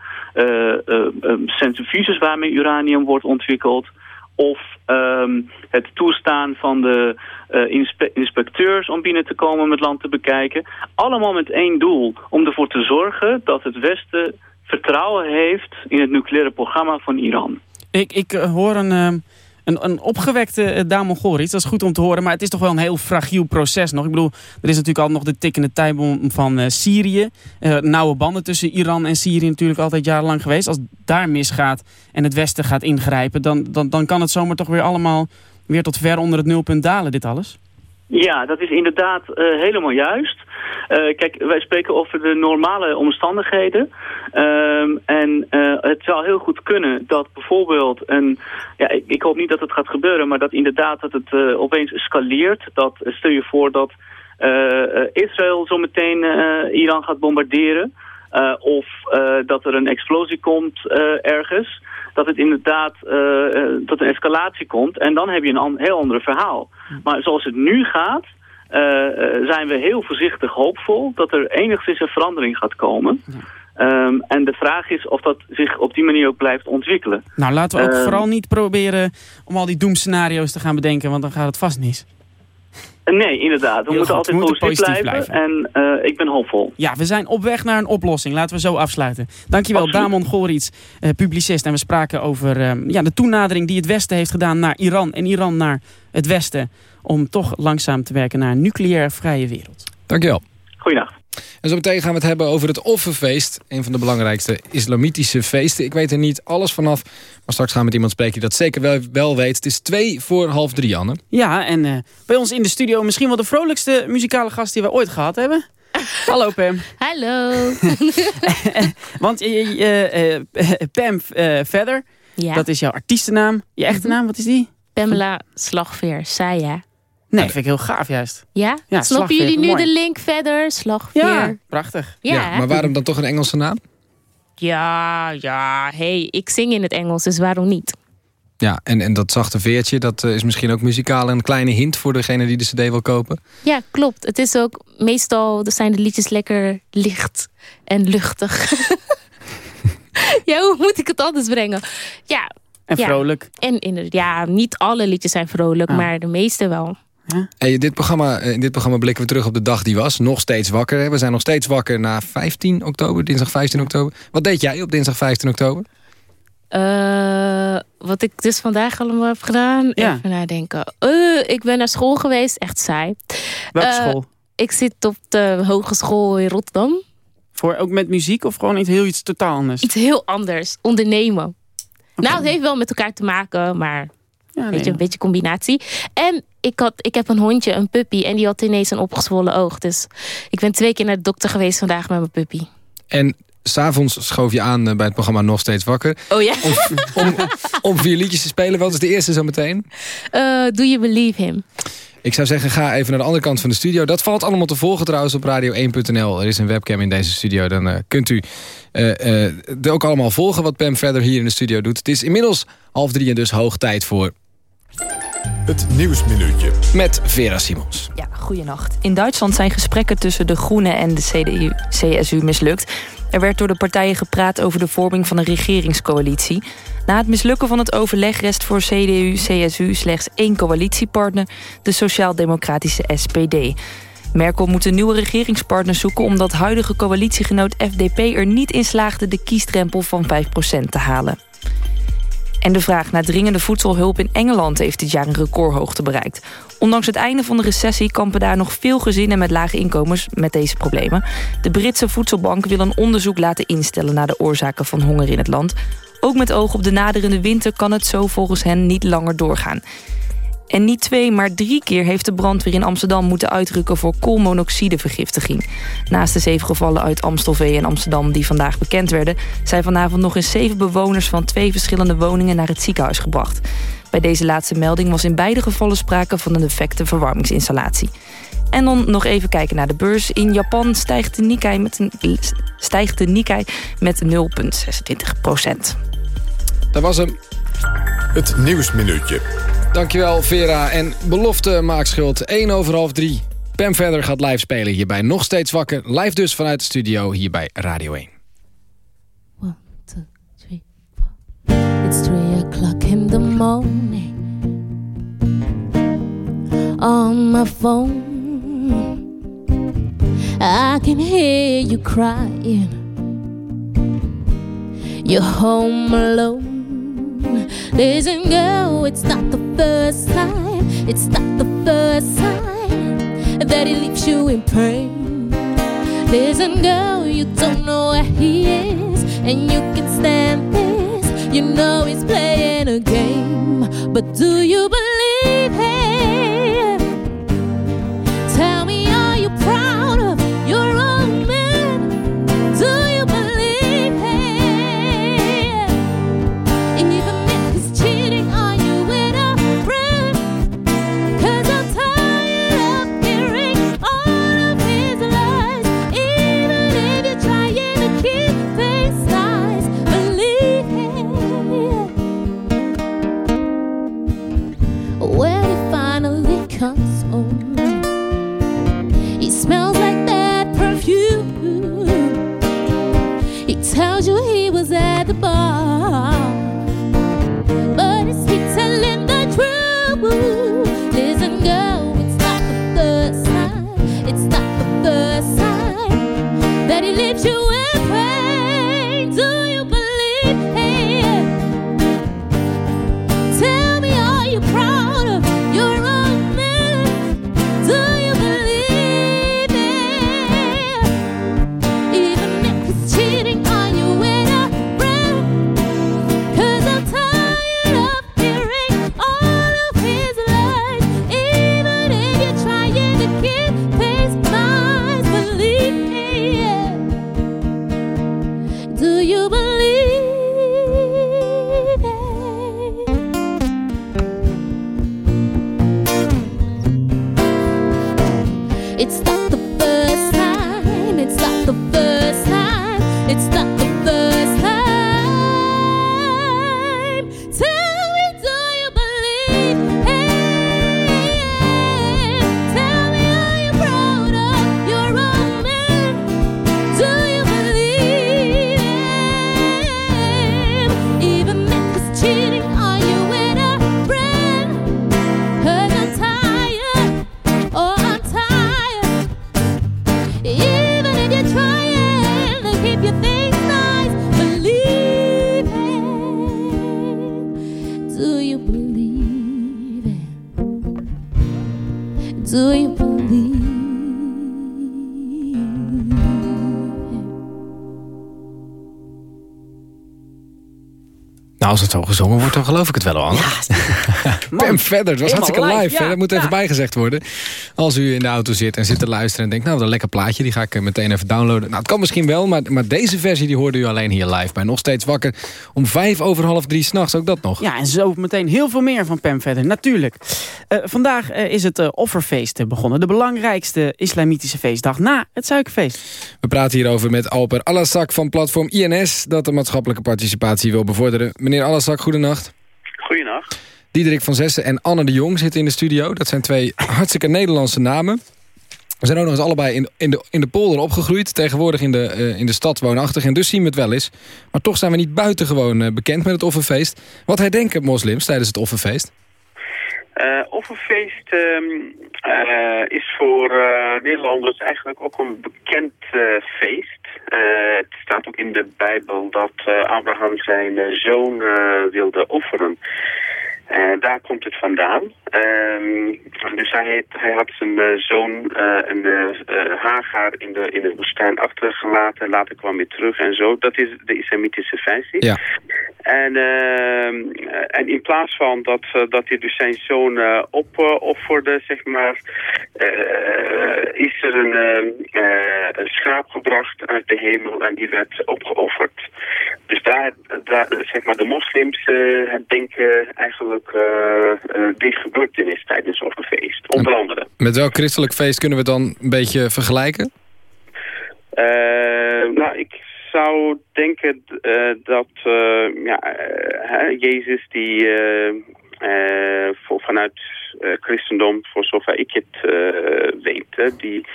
centrifuges waarmee uranium wordt ontwikkeld. Of ehm, het toestaan van de eh, inspe- inspecteurs om binnen te komen om het land te bekijken. Allemaal met één doel, om ervoor te zorgen dat het Westen vertrouwen heeft in het nucleaire programma van Iran. Ik, ik eh, hoor een, ehm, een, opgewekte uh, Damon Goritz. Dat is goed om te horen, maar het is toch wel een heel fragiel proces nog. Ik bedoel, er is natuurlijk al nog de tikkende tijdbom van eh, Syrië. Uh, nauwe banden tussen Iran en Syrië natuurlijk altijd jarenlang geweest. Als daar misgaat en het Westen gaat ingrijpen... dan, dan, dan kan het zomaar toch weer allemaal weer tot ver onder het nulpunt dalen, dit alles? Ja, dat is inderdaad uh, helemaal juist. Uh, kijk, wij spreken over de normale omstandigheden. Um, en uh, het zou heel goed kunnen dat bijvoorbeeld een... Ja, ik, ik, hoop niet dat het gaat gebeuren, maar dat inderdaad dat het opeens escaleert. Dat, stel je voor dat Israël zometeen Iran gaat bombarderen. of dat er een explosie komt ergens. Dat het inderdaad tot een escalatie komt. En dan heb je een an heel ander verhaal. Maar zoals het nu gaat... Uh, zijn we heel voorzichtig hoopvol dat er enigszins een verandering gaat komen. Ja. Um, en de vraag is of dat zich op die manier ook blijft ontwikkelen. Nou, laten we ook uh, vooral niet proberen om al die doemscenario's te gaan bedenken, want dan gaat het vast niet. Nee, inderdaad. We Heel moeten goed, altijd we moeten positief, positief blijven. En uh, ik ben hoopvol. Ja, we zijn op weg naar een oplossing. Laten we zo afsluiten. Dankjewel, Absoluut. Damon Gorits, uh, publicist. En we spraken over uh, ja, de toenadering die het Westen heeft gedaan naar Iran. En Iran naar het Westen. Om toch langzaam te werken naar een nucleair vrije wereld. Dankjewel. Goeiedag. En zo meteen gaan we het hebben over het offerfeest. Een van de belangrijkste islamitische feesten. Ik weet er niet alles vanaf. Maar straks gaan we met iemand spreken die dat zeker wel, wel weet. Het is twee voor half drie, Anne. Ja, en uh, bij ons in de studio misschien wel de vrolijkste muzikale gast die we ooit gehad hebben. Hallo Pam. Hallo. Want uh, uh, Pam Feather, ja. dat is jouw artiestennaam. Je echte naam, wat is die? Pamela Slagveer, Saya. Nee, vind ik heel gaaf juist. Ja? ja Snappen jullie nu mooi. de link verder? Slagveer. Ja, prachtig. Ja. ja. maar waarom dan toch een Engelse naam? Ja, ja. hey, ik zing in het Engels, dus waarom niet? Ja, en, en dat zachte veertje, dat uh, is misschien ook muzikaal een kleine hint voor degene die de cd wil kopen. Ja, klopt. Het is ook meestal, zijn de liedjes lekker licht en luchtig. ja, hoe moet ik het anders brengen? Ja. En ja. vrolijk. En in, ja, niet alle liedjes zijn vrolijk, ah. maar de meeste wel. Ja. Hey, dit programma, in dit programma blikken we terug op de dag die was. Nog steeds wakker. We zijn nog steeds wakker na 15 oktober, dinsdag 15 oktober. Wat deed jij op dinsdag 15 oktober? Eh, wat ik dus vandaag allemaal heb gedaan. Ja. Even nadenken. Eh, ik ben naar school geweest. Echt saai. Welke Eh, school? Ik zit op de hogeschool in Rotterdam. Voor, ook met muziek of gewoon iets heel iets totaal anders? Iets heel anders. Ondernemen. Nou, het heeft wel met elkaar te maken, maar Ja, weet je, een beetje combinatie. En ik, had, ik heb een hondje, een puppy, en die had ineens een opgezwollen oog. Dus ik ben twee keer naar de dokter geweest vandaag met mijn puppy. En s'avonds schoof je aan eh, bij het programma Nog Steeds Wakker. Oh ja? Om, om, om vier liedjes te spelen. Wat is de eerste zo meteen? Eh, do you believe him? Ik zou zeggen, ga even naar de andere kant van de studio. Dat valt allemaal te volgen trouwens op radio1.nl. Er is een webcam in deze studio. Dan eh, kunt u eh, eh, er ook allemaal volgen wat Pam verder hier in de studio doet. Het is inmiddels half drie en dus hoog tijd voor... Het Nieuwsminuutje. Met Vera Simons. Ja, goeienacht. In Duitsland zijn gesprekken tussen de Groenen en de CDU, CSU mislukt. Er werd door de partijen gepraat over de vorming van een regeringscoalitie. Na het mislukken van het overleg rest voor CDU, CSU slechts één coalitiepartner, de Sociaal-Democratische SPD. Merkel moet een nieuwe regeringspartner zoeken omdat huidige coalitiegenoot FDP er niet in slaagde de kiesdrempel van 5% te halen. En de vraag naar dringende voedselhulp in Engeland heeft dit jaar een recordhoogte bereikt. Ondanks het einde van de recessie kampen daar nog veel gezinnen met lage inkomens met deze problemen. De Britse Voedselbank wil een onderzoek laten instellen naar de oorzaken van honger in het land. Ook met oog op de naderende winter kan het zo volgens hen niet langer doorgaan. En niet twee, maar drie keer heeft de brandweer in Amsterdam moeten uitrukken voor koolmonoxidevergiftiging. Naast de zeven gevallen uit Amstelveen en Amsterdam die vandaag bekend werden, zijn vanavond nog eens zeven bewoners van twee verschillende woningen naar het ziekenhuis gebracht. Bij deze laatste melding was in beide gevallen sprake van een defecte verwarmingsinstallatie. En dan nog even kijken naar de beurs. In Japan stijgt de Nikkei met, stijgt de Nikkei met 0,26 procent. Dat was hem. Het Nieuwsminuutje. Dankjewel Vera. En belofte maakt schuld. 1 over half 3. Pam Verder gaat live spelen hierbij Nog Steeds Wakker. Live dus vanuit de studio hier bij Radio 1. It's three o'clock in the morning. On my phone, I can hear you crying. You're home alone. Listen, girl, it's not the first time. It's not the first time that he leaves you in pain. Listen, girl, you don't know where he is, and you can stand this. You know he's playing a game, but do you believe him? You als het zo gezongen wordt, dan geloof ik het wel al. Ja, Pam verder. Het was hartstikke live. live Dat moet even bijgezegd worden. Als u in de auto zit en zit te luisteren en denkt... nou, wat een lekker plaatje, die ga ik eh, meteen even downloaden. Nou, het kan misschien wel, maar, maar deze versie die hoorde u alleen hier live. Bij Nog Steeds Wakker om vijf over half drie s'nachts. Ook dat nog. Ja, en zo meteen heel veel meer van Pam verder. Natuurlijk. Uh, vandaag uh, is het uh, offerfeest begonnen. De belangrijkste islamitische feestdag na het suikerfeest. We praten hierover met Alper Alassak van platform INS... dat de maatschappelijke participatie wil bevorderen. Meneer Alassak, goedenacht. Goedenacht. Diederik van Zessen en Anne de Jong zitten in de studio. Dat zijn twee hartstikke Nederlandse namen. We zijn ook nog eens allebei in, in, de, in de polder opgegroeid. Tegenwoordig in de, uh, in de stad woonachtig. En dus zien we het wel eens. Maar toch zijn we niet buitengewoon uh, bekend met het offerfeest. Wat herdenken moslims tijdens het offerfeest? Uh, offerfeest uh, is voor Nederlanders eigenlijk ook een bekend feest. het staat ook in de Bijbel dat Abraham zijn zoon wilde offeren. En daar komt het vandaan. Um, dus hij, heeft, hij, had zijn uh, zoon uh, een uh, Hagar in de, in de woestijn achtergelaten. Later kwam hij terug en zo. Dat is de islamitische versie. Ja. En, ehm, en in plaats van dat, dat hij dus zijn zoon opofferde, zeg maar, is er een, een schaap gebracht uit de hemel en die werd opgeofferd. Dus daar, daar zeg maar, de moslims denken eigenlijk dit gebeurtenis tijdens offerfeest, onder andere. Met welk christelijk feest kunnen we dan een beetje vergelijken? Uh, nou, ik zou denken uh, dat uh, ja, Jezus die voor, vanuit christendom, voor zover ik het weet, die,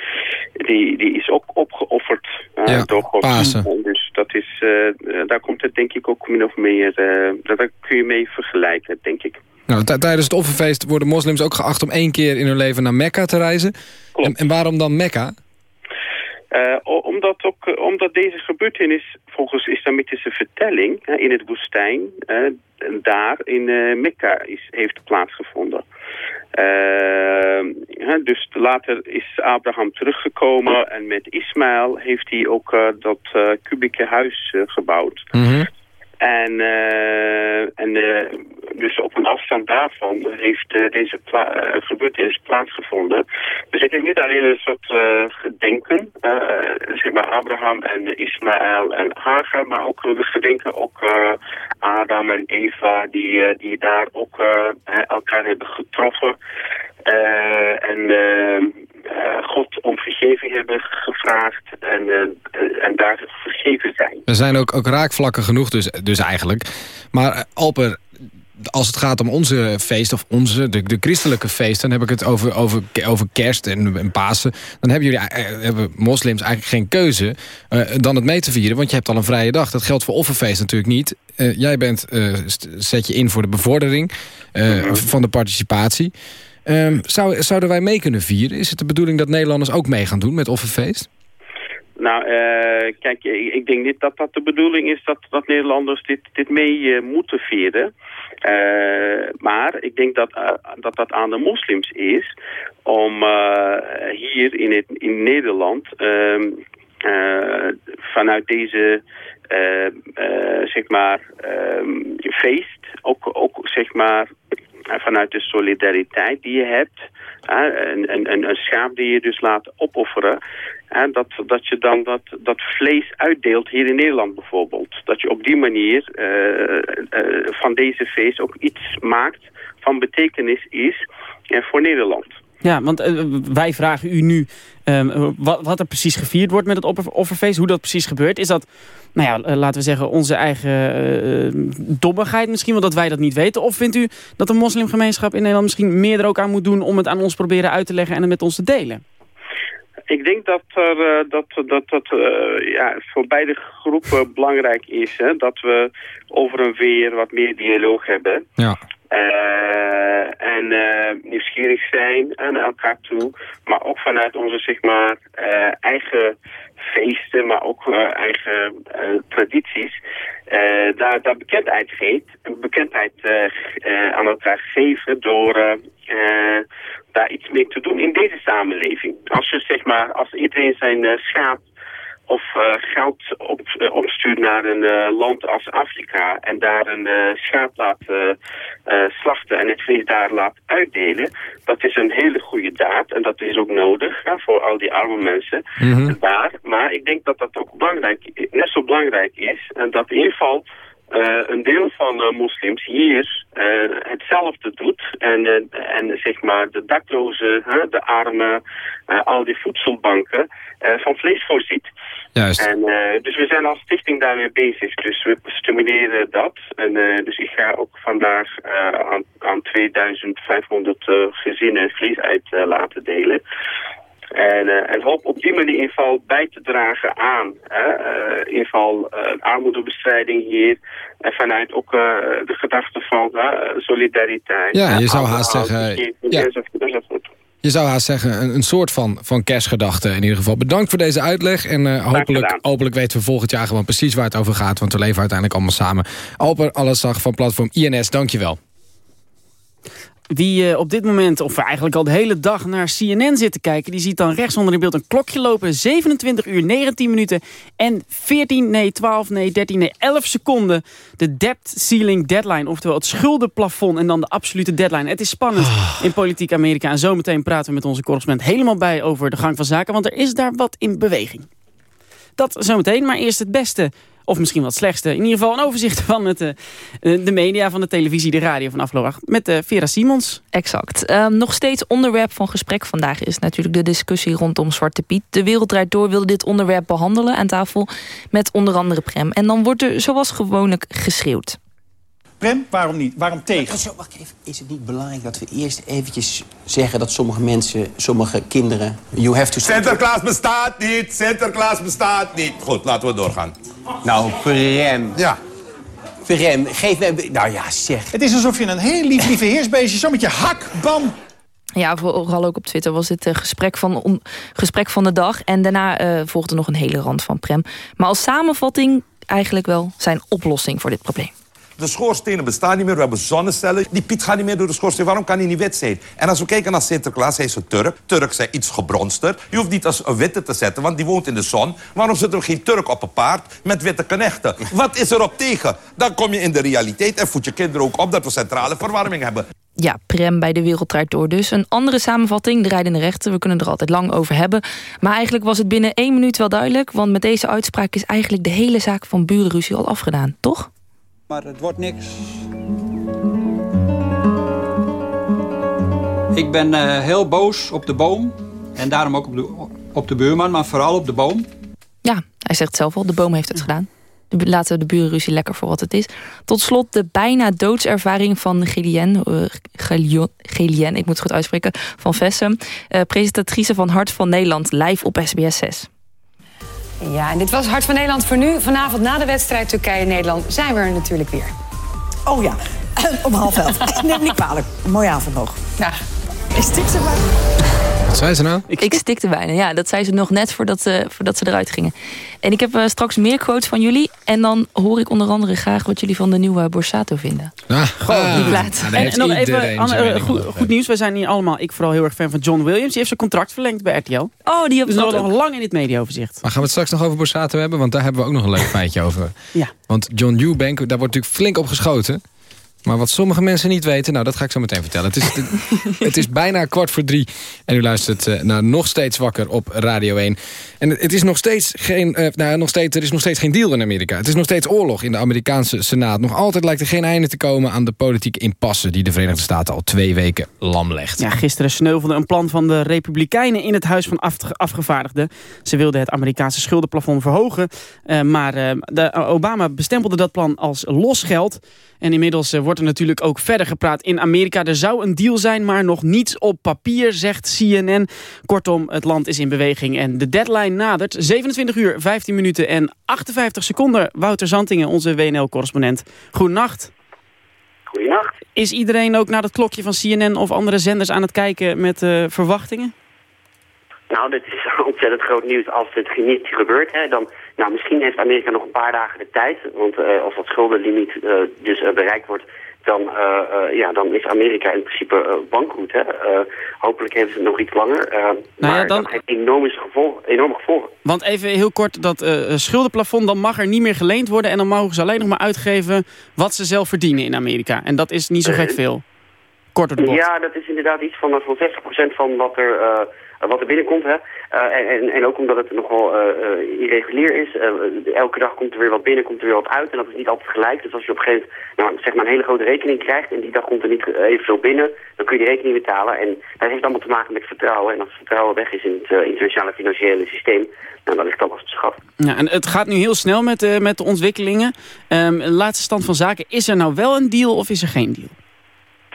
die, die is ook opgeofferd ja, door God. Pasen. Dus dat is, daar komt het denk ik ook min of meer, daar kun je mee vergelijken, denk ik. Nou, tijdens het offerfeest worden moslims ook geacht om één keer in hun leven naar Mekka te reizen. En, en, waarom dan Mekka? Uh, omdat, ook, omdat deze gebeurtenis volgens islamitische vertelling in het woestijn uh, daar in uh, Mekka is, heeft plaatsgevonden. dus later is Abraham teruggekomen en met Ismaël heeft hij ook dat kubieke huis gebouwd. Mm En, uh, en uh, dus op een afstand daarvan heeft uh, deze gebeurtenis plaatsgevonden. We zitten niet alleen een soort gedenken, zeg maar Abraham en Ismaël en Hagar, maar ook we gedenken ook Adam en Eva die, die daar ook elkaar hebben getroffen. en God om vergeving hebben gevraagd en, uh, en daar vergeven zijn. Er zijn ook, ook raakvlakken genoeg dus, dus eigenlijk. Maar Alper, als het gaat om onze feest, of onze, de, de christelijke feest... dan heb ik het over, over, over kerst en, en Pasen. Dan hebben, jullie, hebben moslims eigenlijk geen keuze uh, dan het mee te vieren. Want je hebt al een vrije dag. Dat geldt voor offerfeest natuurlijk niet. Uh, jij bent, uh, zet je in voor de bevordering -hmm. van de participatie. Um, zou, zouden wij mee kunnen vieren? Is het de bedoeling dat Nederlanders ook mee gaan doen met Offerfeest? Nou, uh, kijk, ik denk niet dat dat de bedoeling is dat, dat Nederlanders dit, dit mee uh, moeten vieren. Uh, maar ik denk dat, dat dat aan de moslims is om hier in, het, in Nederland ehm, vanuit deze zeg maar, um, feest ook, ook zeg maar vanuit de solidariteit die je hebt, een, een, een schaap die je dus laat opofferen, dat, dat je dan dat, dat vlees uitdeelt hier in Nederland bijvoorbeeld. Dat je op die manier van deze feest ook iets maakt van betekenis is voor Nederland. Ja, want wij vragen u nu uh, wat, wat, er precies gevierd wordt met het offer, offerfeest. Hoe dat precies gebeurt. Is dat, nou ja, uh, laten we zeggen, onze eigen uh, dommigheid misschien? Want dat wij dat niet weten. Of vindt u dat de moslimgemeenschap in Nederland misschien meer er ook aan moet doen... om het aan ons proberen uit te leggen en het met ons te delen? Ik denk dat er, dat, dat, dat ja, voor beide groepen belangrijk is. Hè, dat we over en weer wat meer dialoog hebben. Ja. Uh, en uh, nieuwsgierig zijn aan elkaar toe. Maar ook vanuit onze zeg maar, uh, eigen feesten, maar ook eigen tradities. daar, daar bekendheid geeft. Bekendheid aan elkaar geven door daar iets mee te doen in deze samenleving. Als je zeg maar, als iedereen zijn schaap of uh, geld op, uh, opstuurt naar een uh, land als Afrika en daar een schaap laat slachten en het vlees daar laat uitdelen, dat is een hele goede daad en dat is ook nodig voor al die arme mensen mm -hmm. daar. Maar ik denk dat dat ook belangrijk, net zo belangrijk is en dat in ieder geval een deel van uh, moslims hier uh, hetzelfde doet. En, en zeg maar de daklozen, de armen, al die voedselbanken van vlees voorziet. Juist. En, dus we zijn als stichting daarmee bezig. Dus we stimuleren dat. En, dus ik ga ook vandaag aan, aan 2500 gezinnen vlees uit laten delen. En, uh, en hoop op die manier in ieder geval bij te dragen aan in ieder geval uh, armoedebestrijding hier. En vanuit ook de gedachte van solidariteit. Ja, je zou haast zeggen... Ja. Je zou haast zeggen, een, een, soort van, van kerstgedachte in ieder geval. Bedankt voor deze uitleg. En hopelijk, hopelijk weten we volgend jaar gewoon precies waar het over gaat. Want we leven uiteindelijk allemaal samen. Alper Allesdag van platform INS, dankjewel. Wie uh, op dit moment, of eigenlijk al de hele dag naar CNN zit te kijken... die ziet dan rechts onder in beeld een klokje lopen. 27 uur, 19 minuten en 14, nee 12, nee 13, nee 11 seconden. De debt ceiling deadline, oftewel het schuldenplafond... en dan de absolute deadline. Het is spannend oh. in politiek Amerika. En zometeen praten we met onze correspondent helemaal bij over de gang van zaken... want er is daar wat in beweging. Dat zometeen, maar eerst het beste of misschien wat slechtste. In ieder geval een overzicht van het, uh, de media, van de televisie, de radio van afgelopen Met uh, Vera Simons. Exact. Um, nog steeds onderwerp van gesprek vandaag is natuurlijk de discussie rondom Zwarte Piet. De Wereld Draait Door wilde dit onderwerp behandelen aan tafel met onder andere Prem. En dan wordt er zoals gewoonlijk geschreeuwd. Prem, waarom niet? Waarom tegen? Zo, wacht even. Is het niet belangrijk dat we eerst eventjes zeggen... dat sommige mensen, sommige kinderen... You have to... Sinterklaas bestaat niet! Sinterklaas bestaat niet! Goed, laten we doorgaan. Nou, Prem. Ja. Prem, geef mij... Nou ja, zeg. Het is alsof je een heel lief, lieve heersbeestje... zo met je hak, bam, ja, vooral ook op Twitter was dit uh, gesprek, van, on, gesprek van de dag. En daarna uh, volgde nog een hele rand van Prem. Maar als samenvatting eigenlijk wel zijn oplossing voor dit probleem. De schoorstenen bestaan niet meer. We hebben zonnecellen. Die Piet gaat niet meer door de schoorsteen. Waarom kan hij niet wit zijn? En als we kijken naar Sinterklaas, hij is een Turk. Turk zijn iets gebronster. Je hoeft niet als een witte te zetten, want die woont in de zon. Waarom zit er geen Turk op een paard met witte knechten? Wat is er op tegen? Dan kom je in de realiteit en voed je kinderen ook op dat we centrale verwarming hebben. Ja, Prem bij de Wereld Draait Door dus. Een andere samenvatting, de rijdende rechten. We kunnen er altijd lang over hebben. Maar eigenlijk was het binnen één minuut wel duidelijk... want met deze uitspraak is eigenlijk de hele zaak van burenruzie al afgedaan, toch? Maar het wordt niks. Ik ben uh, heel boos op de boom. En daarom ook op de, op de buurman, maar vooral op de boom. Ja, hij zegt zelf al, de boom heeft het gedaan. Laten we de burenruzie lekker voor wat het is. Tot slot de bijna doodservaring van Gelien, uh, Gelien, ik moet het goed uitspreken, van Vessem. Uh, presentatrice van Hart van Nederland, live op SBS 6. Ja, en dit was Hart van Nederland voor nu. Vanavond na de wedstrijd Turkije-Nederland zijn we er natuurlijk weer. Oh ja, om half elf. Neem niet kwalijk. Mooie avond nog. Ja. Is dit zo maar... Wat zei ze nou? Ik, ik stikte bijna. Ja, dat zei ze nog net voordat ze, voordat ze eruit gingen. En ik heb uh, straks meer quotes van jullie. En dan hoor ik onder andere graag wat jullie van de nieuwe Borsato vinden. Ah, Goh, die plaat. Ja, en, en nog even, Anne, uh, goed, goed, nieuws. Wij zijn hier allemaal, ik vooral heel erg fan van John Williams. Die heeft zijn contract verlengd bij RTL. Oh, die hebben dus nog lang in dit mediaoverzicht. Maar gaan we het straks nog over Borsato hebben? Want daar hebben we ook nog een leuk feitje over. Ja. Want John Eubank, daar wordt natuurlijk flink op geschoten. Maar wat sommige mensen niet weten, nou dat ga ik zo meteen vertellen. Het is, het is bijna kwart voor drie. En u luistert uh, naar Nog Steeds Wakker op Radio 1. En het is nog steeds geen, uh, nou, nog steeds, er is nog steeds geen deal in Amerika. Het is nog steeds oorlog in de Amerikaanse Senaat. Nog altijd lijkt er geen einde te komen aan de politieke impasse... die de Verenigde Staten al twee weken lam legt. Ja, gisteren sneuvelde een plan van de Republikeinen in het Huis van Afgevaardigden. Ze wilden het Amerikaanse schuldenplafond verhogen. Uh, maar de, Obama bestempelde dat plan als losgeld... En inmiddels uh, wordt er natuurlijk ook verder gepraat in Amerika. Er zou een deal zijn, maar nog niets op papier, zegt CNN. Kortom, het land is in beweging en de deadline nadert. 27 uur, 15 minuten en 58 seconden. Wouter Zantingen, onze WNL-correspondent. Goedenacht. Goedenacht. Is iedereen ook naar het klokje van CNN of andere zenders aan het kijken met uh, verwachtingen? Nou, dat is ontzettend groot nieuws als het niet gebeurt. Hè, dan nou, misschien heeft Amerika nog een paar dagen de tijd. Want uh, als dat schuldenlimiet uh, dus uh, bereikt wordt... dan, uh, uh, ja, dan is Amerika in principe uh, bankroet. Hè? hopelijk ze het nog iets langer. Nou maar ja, dan... dat heeft enorme gevolgen. Enorme gevolgen. Want even heel kort, dat schuldenplafond, dan mag er niet meer geleend worden... en dan mogen ze alleen nog maar uitgeven wat ze zelf verdienen in Amerika. En dat is niet zo gek veel. Korter de bocht. Ja, dat is inderdaad iets van, van 60% van wat er wat er binnenkomt. Hè. Uh, en, en ook omdat het nogal uh, irregulier is. elke dag komt er weer wat binnen, komt er weer wat uit. En dat is niet altijd gelijk. Dus als je op een gegeven moment nou, zeg maar een hele grote rekening krijgt... en die dag komt er niet evenveel binnen, dan kun je die rekening betalen. En dat heeft allemaal te maken met vertrouwen. En als het vertrouwen weg is in het internationale financiële systeem... Nou, dan ligt dat als het schat. Ja, en het gaat nu heel snel met, met de ontwikkelingen. Um, laatste stand van zaken. Is er nou wel een deal of is er geen deal?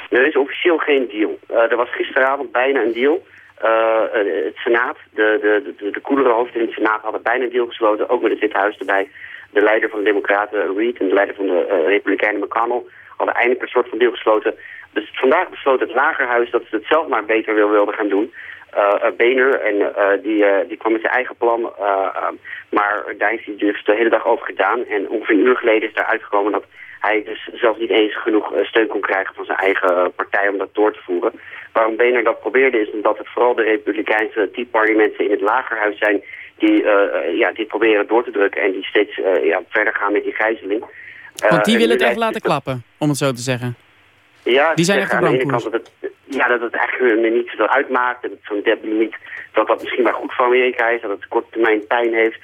Er is officieel geen deal. er was gisteravond bijna een deal... Uh, het Senaat, de, de, de, de koelere hoofden in het Senaat hadden bijna een deal gesloten, ook met het Witte Huis erbij. De leider van de Democraten, Reid, en de leider van de uh, Republikeinen, McConnell, hadden eindelijk een soort van deal gesloten. Dus vandaag besloot het Lagerhuis dat ze het zelf maar beter wil, wilden gaan doen. Uh, Boehner, en die, die kwam met zijn eigen plan, maar daar heeft hij de hele dag over gedaan. En ongeveer een uur geleden is daar uitgekomen dat hij dus zelfs niet eens genoeg steun kon krijgen van zijn eigen partij om dat door te voeren. Waarom Boehner dat probeerde is omdat het vooral de republikeinse Tea Party mensen in het lagerhuis zijn die, uh, ja, die proberen door te drukken en die steeds uh, ja, verder gaan met die gijzeling. Want die willen het echt laten klappen, om het zo te zeggen. Ja, die zijn echt aan de ene kant dat het, ja, dat het eigenlijk niet zoveel uitmaakt. Dat zo'n debt dat dat misschien wel goed voor Amerika is, dat het korte termijn pijn heeft.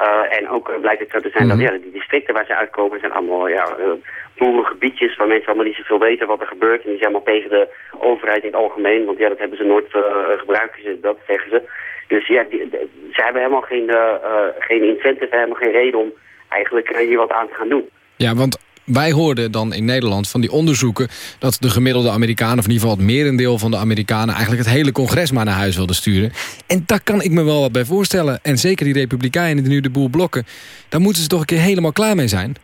Uh, en ook blijkt het zo te zijn dat ja, die districten waar ze uitkomen zijn allemaal ja, uh, gebiedjes waar mensen allemaal niet zoveel weten wat er gebeurt. En die zijn allemaal tegen de overheid in het algemeen, want ja, dat hebben ze nooit gebruikt, dat zeggen ze. Dus ja, die, ze hebben helemaal geen, geen incentive, helemaal geen reden om eigenlijk hier wat aan te gaan doen. Ja, want wij hoorden dan in Nederland van die onderzoeken... dat de gemiddelde Amerikanen, of in ieder geval het merendeel van de Amerikanen... eigenlijk het hele congres maar naar huis wilden sturen. En daar kan ik me wel wat bij voorstellen. En zeker die republikeinen die nu de boel blokken... daar moeten ze toch een keer helemaal klaar mee zijn?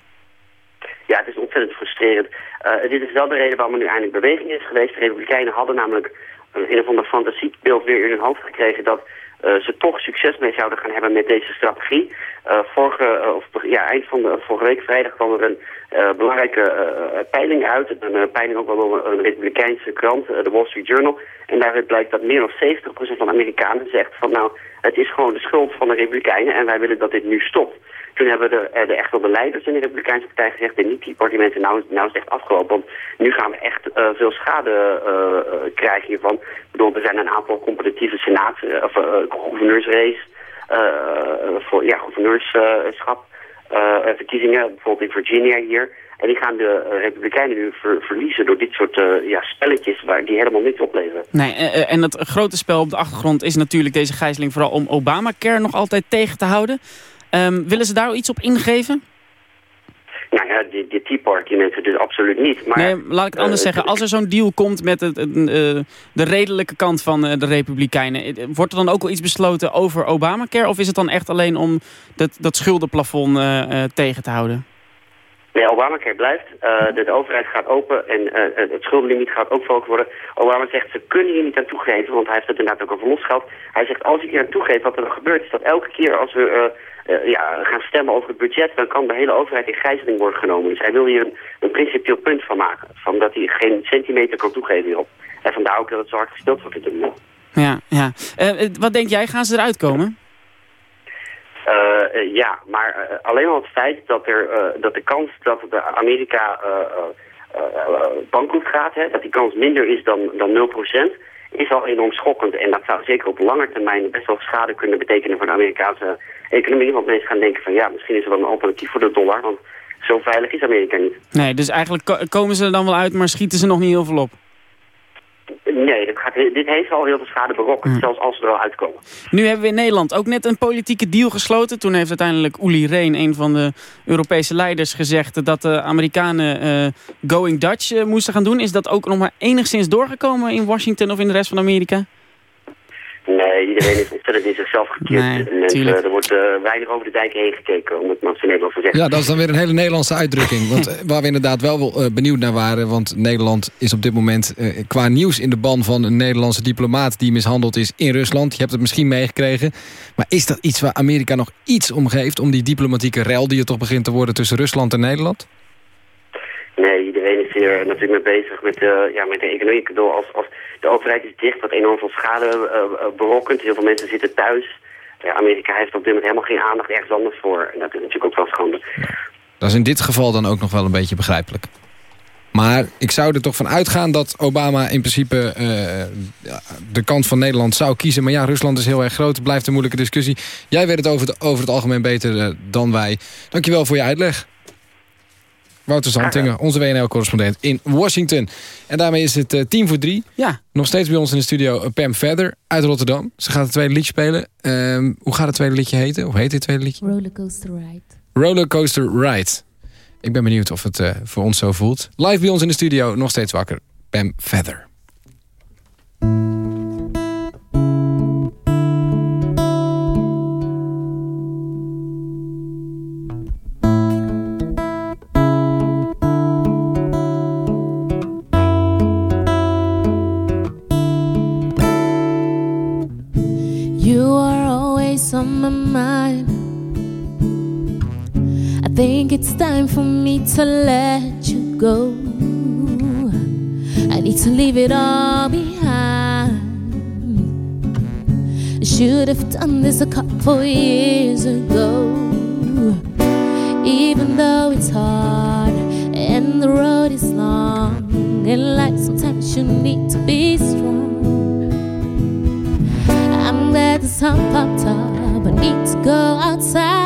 Ja, het is ontzettend frustrerend. Uh, dit is wel de reden waarom er nu eindelijk beweging is geweest. De republikeinen hadden namelijk een, een of ander fantasiebeeld weer in hun hoofd gekregen... dat uh, ze toch succes mee zouden gaan hebben met deze strategie. Uh, vorige, uh, of, ja, eind van de, vorige week vrijdag kwam er een belangrijke peiling uit. Een peiling ook wel door een republikeinse krant, de Wall Street Journal. En daaruit blijkt dat meer dan 70% van de Amerikanen zegt van nou, het is gewoon de schuld van de republikeinen en wij willen dat dit nu stopt. Toen hebben de, de echt wel de leiders in de Republikeinse Partij gezegd... en niet die parlementen, nou, nou is echt afgelopen. Want nu gaan we echt uh, veel schade uh, krijgen hiervan. Ik bedoel, er zijn een aantal competitieve senaat, of gouverneursrace... voor ja, gouverneurschap, verkiezingen, bijvoorbeeld in Virginia hier... En die gaan de Republikeinen nu ver, verliezen door dit soort ja, spelletjes waar die helemaal niks opleveren. Nee, en het grote spel op de achtergrond is natuurlijk deze gijzeling vooral om Obamacare nog altijd tegen te houden. Um, willen ze daar iets op ingeven? Nou ja, die, die Tea Party mensen dus absoluut niet. Maar, nee, laat ik het anders uh, zeggen. Als er zo'n deal komt met het, uh, de redelijke kant van uh, de Republikeinen... wordt er dan ook wel iets besloten over Obamacare? Of is het dan echt alleen om dat, dat schuldenplafond tegen te houden? Nee, Obamacare blijft. De, de, overheid gaat open en het schuldenlimiet gaat ook verhoogd worden. Obama zegt, ze kunnen hier niet aan toegeven, want hij heeft het inderdaad ook over losgeld. Hij zegt, als ik hier aan toegeef, wat er dan gebeurt, is dat elke keer als we uh, ja, gaan stemmen over het budget, dan kan de hele overheid in gijzeling worden genomen. Dus hij wil hier een, een principieel punt van maken, van dat hij geen centimeter kan toegeven hierop. En vandaar ook dat het zo hard gespeeld wordt in moment. Ja, ja. wat denk jij, gaan ze eruit komen? Uh, ja, maar alleen al het feit dat, er, dat de kans dat de Amerika bankroet gaat, hè, dat die kans minder is dan, dan 0%, is al enorm schokkend. En dat zou zeker op lange termijn best wel schade kunnen betekenen voor de Amerikaanse economie. Want mensen gaan denken van ja, misschien is er wel een alternatief voor de dollar, want zo veilig is Amerika niet. Nee, dus eigenlijk komen ze er dan wel uit, maar schieten ze nog niet heel veel op? Nee, dit, gaat, dit heeft al heel veel schade berokkend, hm. zelfs als ze er al uitkomen. Nu hebben we in Nederland ook net een politieke deal gesloten. Toen heeft uiteindelijk Uli Rehn, een van de Europese leiders, gezegd... dat de Amerikanen uh, Going Dutch uh, moesten gaan doen. Is dat ook nog maar enigszins doorgekomen in Washington of in de rest van Amerika? Nee, iedereen is ontzettend in zichzelf gekeerd. Nee, er wordt uh, weinig over de dijk heen gekeken, om het maar zo Nederlands te zeggen. Ja, dat is dan weer een hele Nederlandse uitdrukking. want eh, waar we inderdaad wel uh, benieuwd naar waren... want Nederland is op dit moment uh, qua nieuws in de ban van een Nederlandse diplomaat... die mishandeld is in Rusland. Je hebt het misschien meegekregen. Maar is dat iets waar Amerika nog iets om geeft... om die diplomatieke rel die er toch begint te worden tussen Rusland en Nederland? Nee, iedereen is hier natuurlijk mee bezig met, uh, ja, met de economie. Ik bedoel, als, als de overheid is dicht, wat enorm veel schade uh, berokkent. Heel veel mensen zitten thuis. Amerika heeft op dit moment helemaal geen aandacht ergens anders voor. En dat is natuurlijk ook wel schande. Dat is in dit geval dan ook nog wel een beetje begrijpelijk. Maar ik zou er toch van uitgaan dat Obama in principe uh, de kant van Nederland zou kiezen. Maar ja, Rusland is heel erg groot. Het blijft een moeilijke discussie. Jij weet het over het, over het algemeen beter dan wij. Dankjewel voor je uitleg. Wouter Zantingen, onze WNL-correspondent in Washington. En daarmee is het uh, tien voor drie. Ja. Nog steeds bij ons in de studio Pam Verder uit Rotterdam. Ze gaat het tweede liedje spelen. Uh, hoe gaat het tweede liedje heten? Hoe heet het tweede liedje? Rollercoaster Ride. Rollercoaster Ride. Ik ben benieuwd of het uh, voor ons zo voelt. Live bij ons in de studio, nog steeds wakker. Pam Feather. On my mind I think it's time for me to let you go. I need to leave it all behind. I should have done this a couple years ago. Even though it's hard and the road is long, and like sometimes you need to be strong. It's time, pop top. I need to go outside.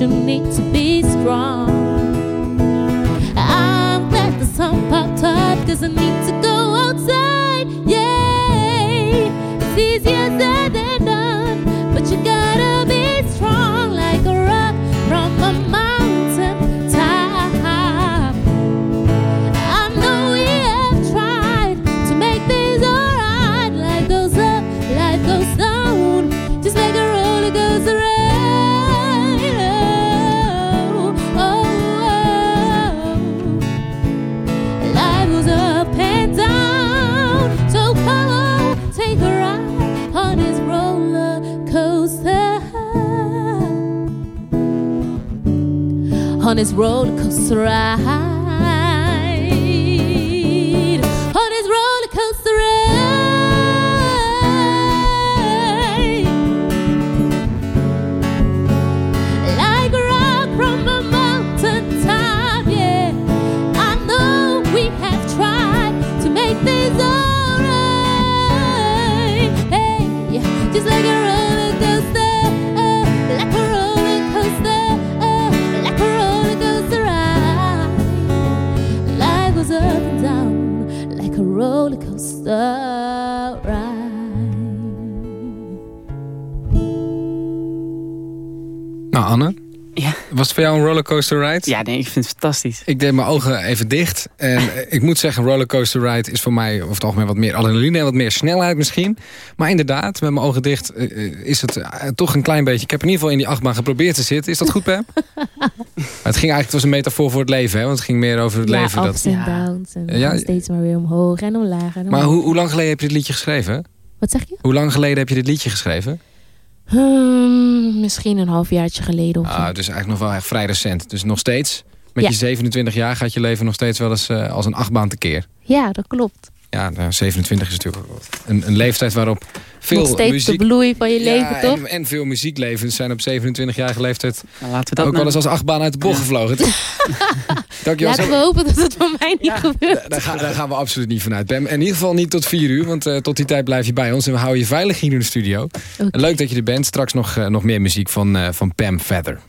You need to be strong. On this roller coaster ride. Rollercoaster ride? Ja, nee, ik vind het fantastisch. Ik deed mijn ogen even dicht. En eh, ik moet zeggen, rollercoaster ride is voor mij over het algemeen wat meer adrenaline en wat meer snelheid misschien. Maar inderdaad, met mijn ogen dicht eh, eh, is het toch een klein beetje... Ik heb in ieder geval in die achtbaan geprobeerd te zitten. Is dat goed, Pam? Maar het ging eigenlijk, het was een metafoor voor het leven, hè? Want het ging meer over het ja, leven. ups en downs. En we Ja, steeds maar weer omhoog en omlaag. En Maar omhoog. hoe, hoe lang geleden heb je dit liedje geschreven? Wat zeg je? Hoe lang geleden heb je dit liedje geschreven? Hmm, misschien een halfjaartje geleden of. Ah, dus eigenlijk nog wel echt vrij recent. Dus nog steeds, met Ja. je 27 jaar gaat je leven nog steeds wel eens eh, als een achtbaan tekeer. Ja, dat klopt. Ja, nou, 27 is natuurlijk een, een leeftijd waarop veel Nog steeds muziek... de bloei van je Ja, leven, toch? En, en veel muzieklevens zijn op 27-jarige leeftijd laten we dat ook wel nou- eens als achtbaan uit de bocht gevlogen. Dankjewel. Laten we hopen dat het voor mij niet gebeurt. Daar, gaan, daar gaan we absoluut niet vanuit, Pam. In ieder geval niet tot 4 uur, want eh, tot die tijd blijf je bij ons. En we houden je veilig hier in de studio. Leuk dat je er bent. Straks nog, eh, nog meer muziek van, eh, van Pam Feather.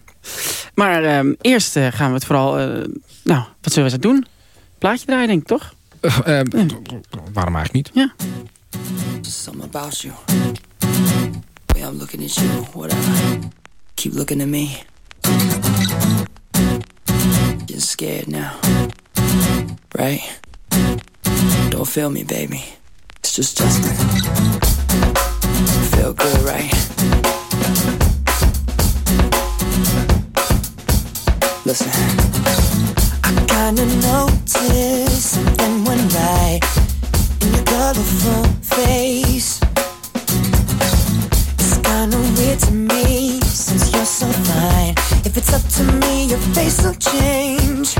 Maar ehm, eerst gaan we het vooral... eh, nou, wat zullen we eens doen? Plaatje draaien, denk ik, toch? Eh, Waarom eigenlijk niet? Ja. Something about you. Way I'm looking at you, whatever. Keep looking at me. Getting scared now. Right? Don't feel me, baby. It's just Justin. Feel good, right? Listen. I kinda noticed something went right in your colorful face. It's kinda weird to me since you're so fine. If it's up to me, your face will change.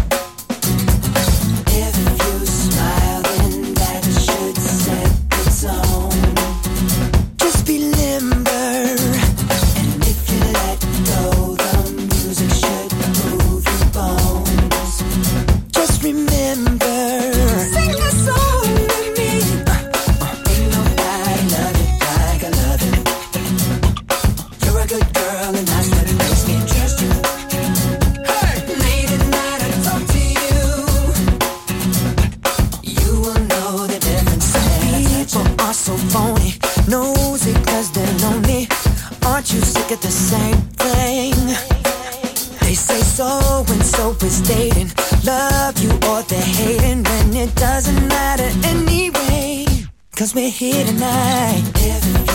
Sick of the same thing? They say so and so is dating. Love you or they're hating when it doesn't matter anyway. Cause we're here tonight.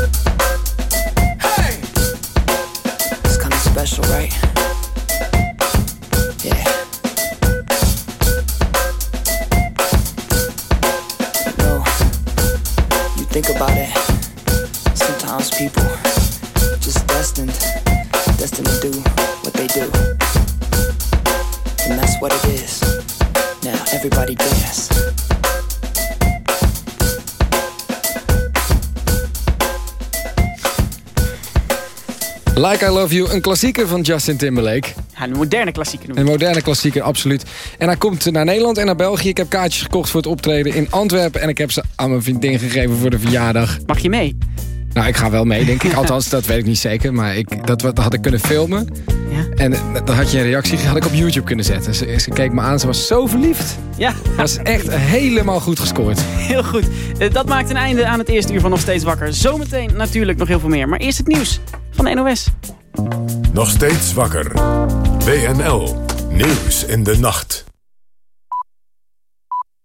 Like I Love You, een klassieker van Justin Timberlake. Ja, een moderne klassieker noemen. Een moderne klassieker, absoluut. En hij komt naar Nederland en naar België. Ik heb kaartjes gekocht voor het optreden in Antwerpen... en ik heb ze aan mijn vriendin gegeven voor de verjaardag. Mag je mee? Nou, ik ga wel mee, denk ik. Althans, dat weet ik niet zeker. Maar ik, dat, dat had ik kunnen filmen. Ja. En eh, dan had je een reactie, had ik op YouTube kunnen zetten. Ze, ze keek me aan, ze was zo verliefd. Ja. Was echt helemaal goed gescoord. Heel goed. Eh, Dat maakt een einde aan het eerste uur van Nog Steeds Wakker. Zometeen natuurlijk nog heel veel meer. Maar eerst het nieuws van NOS. Nog steeds wakker. WNL. Nieuws in de nacht.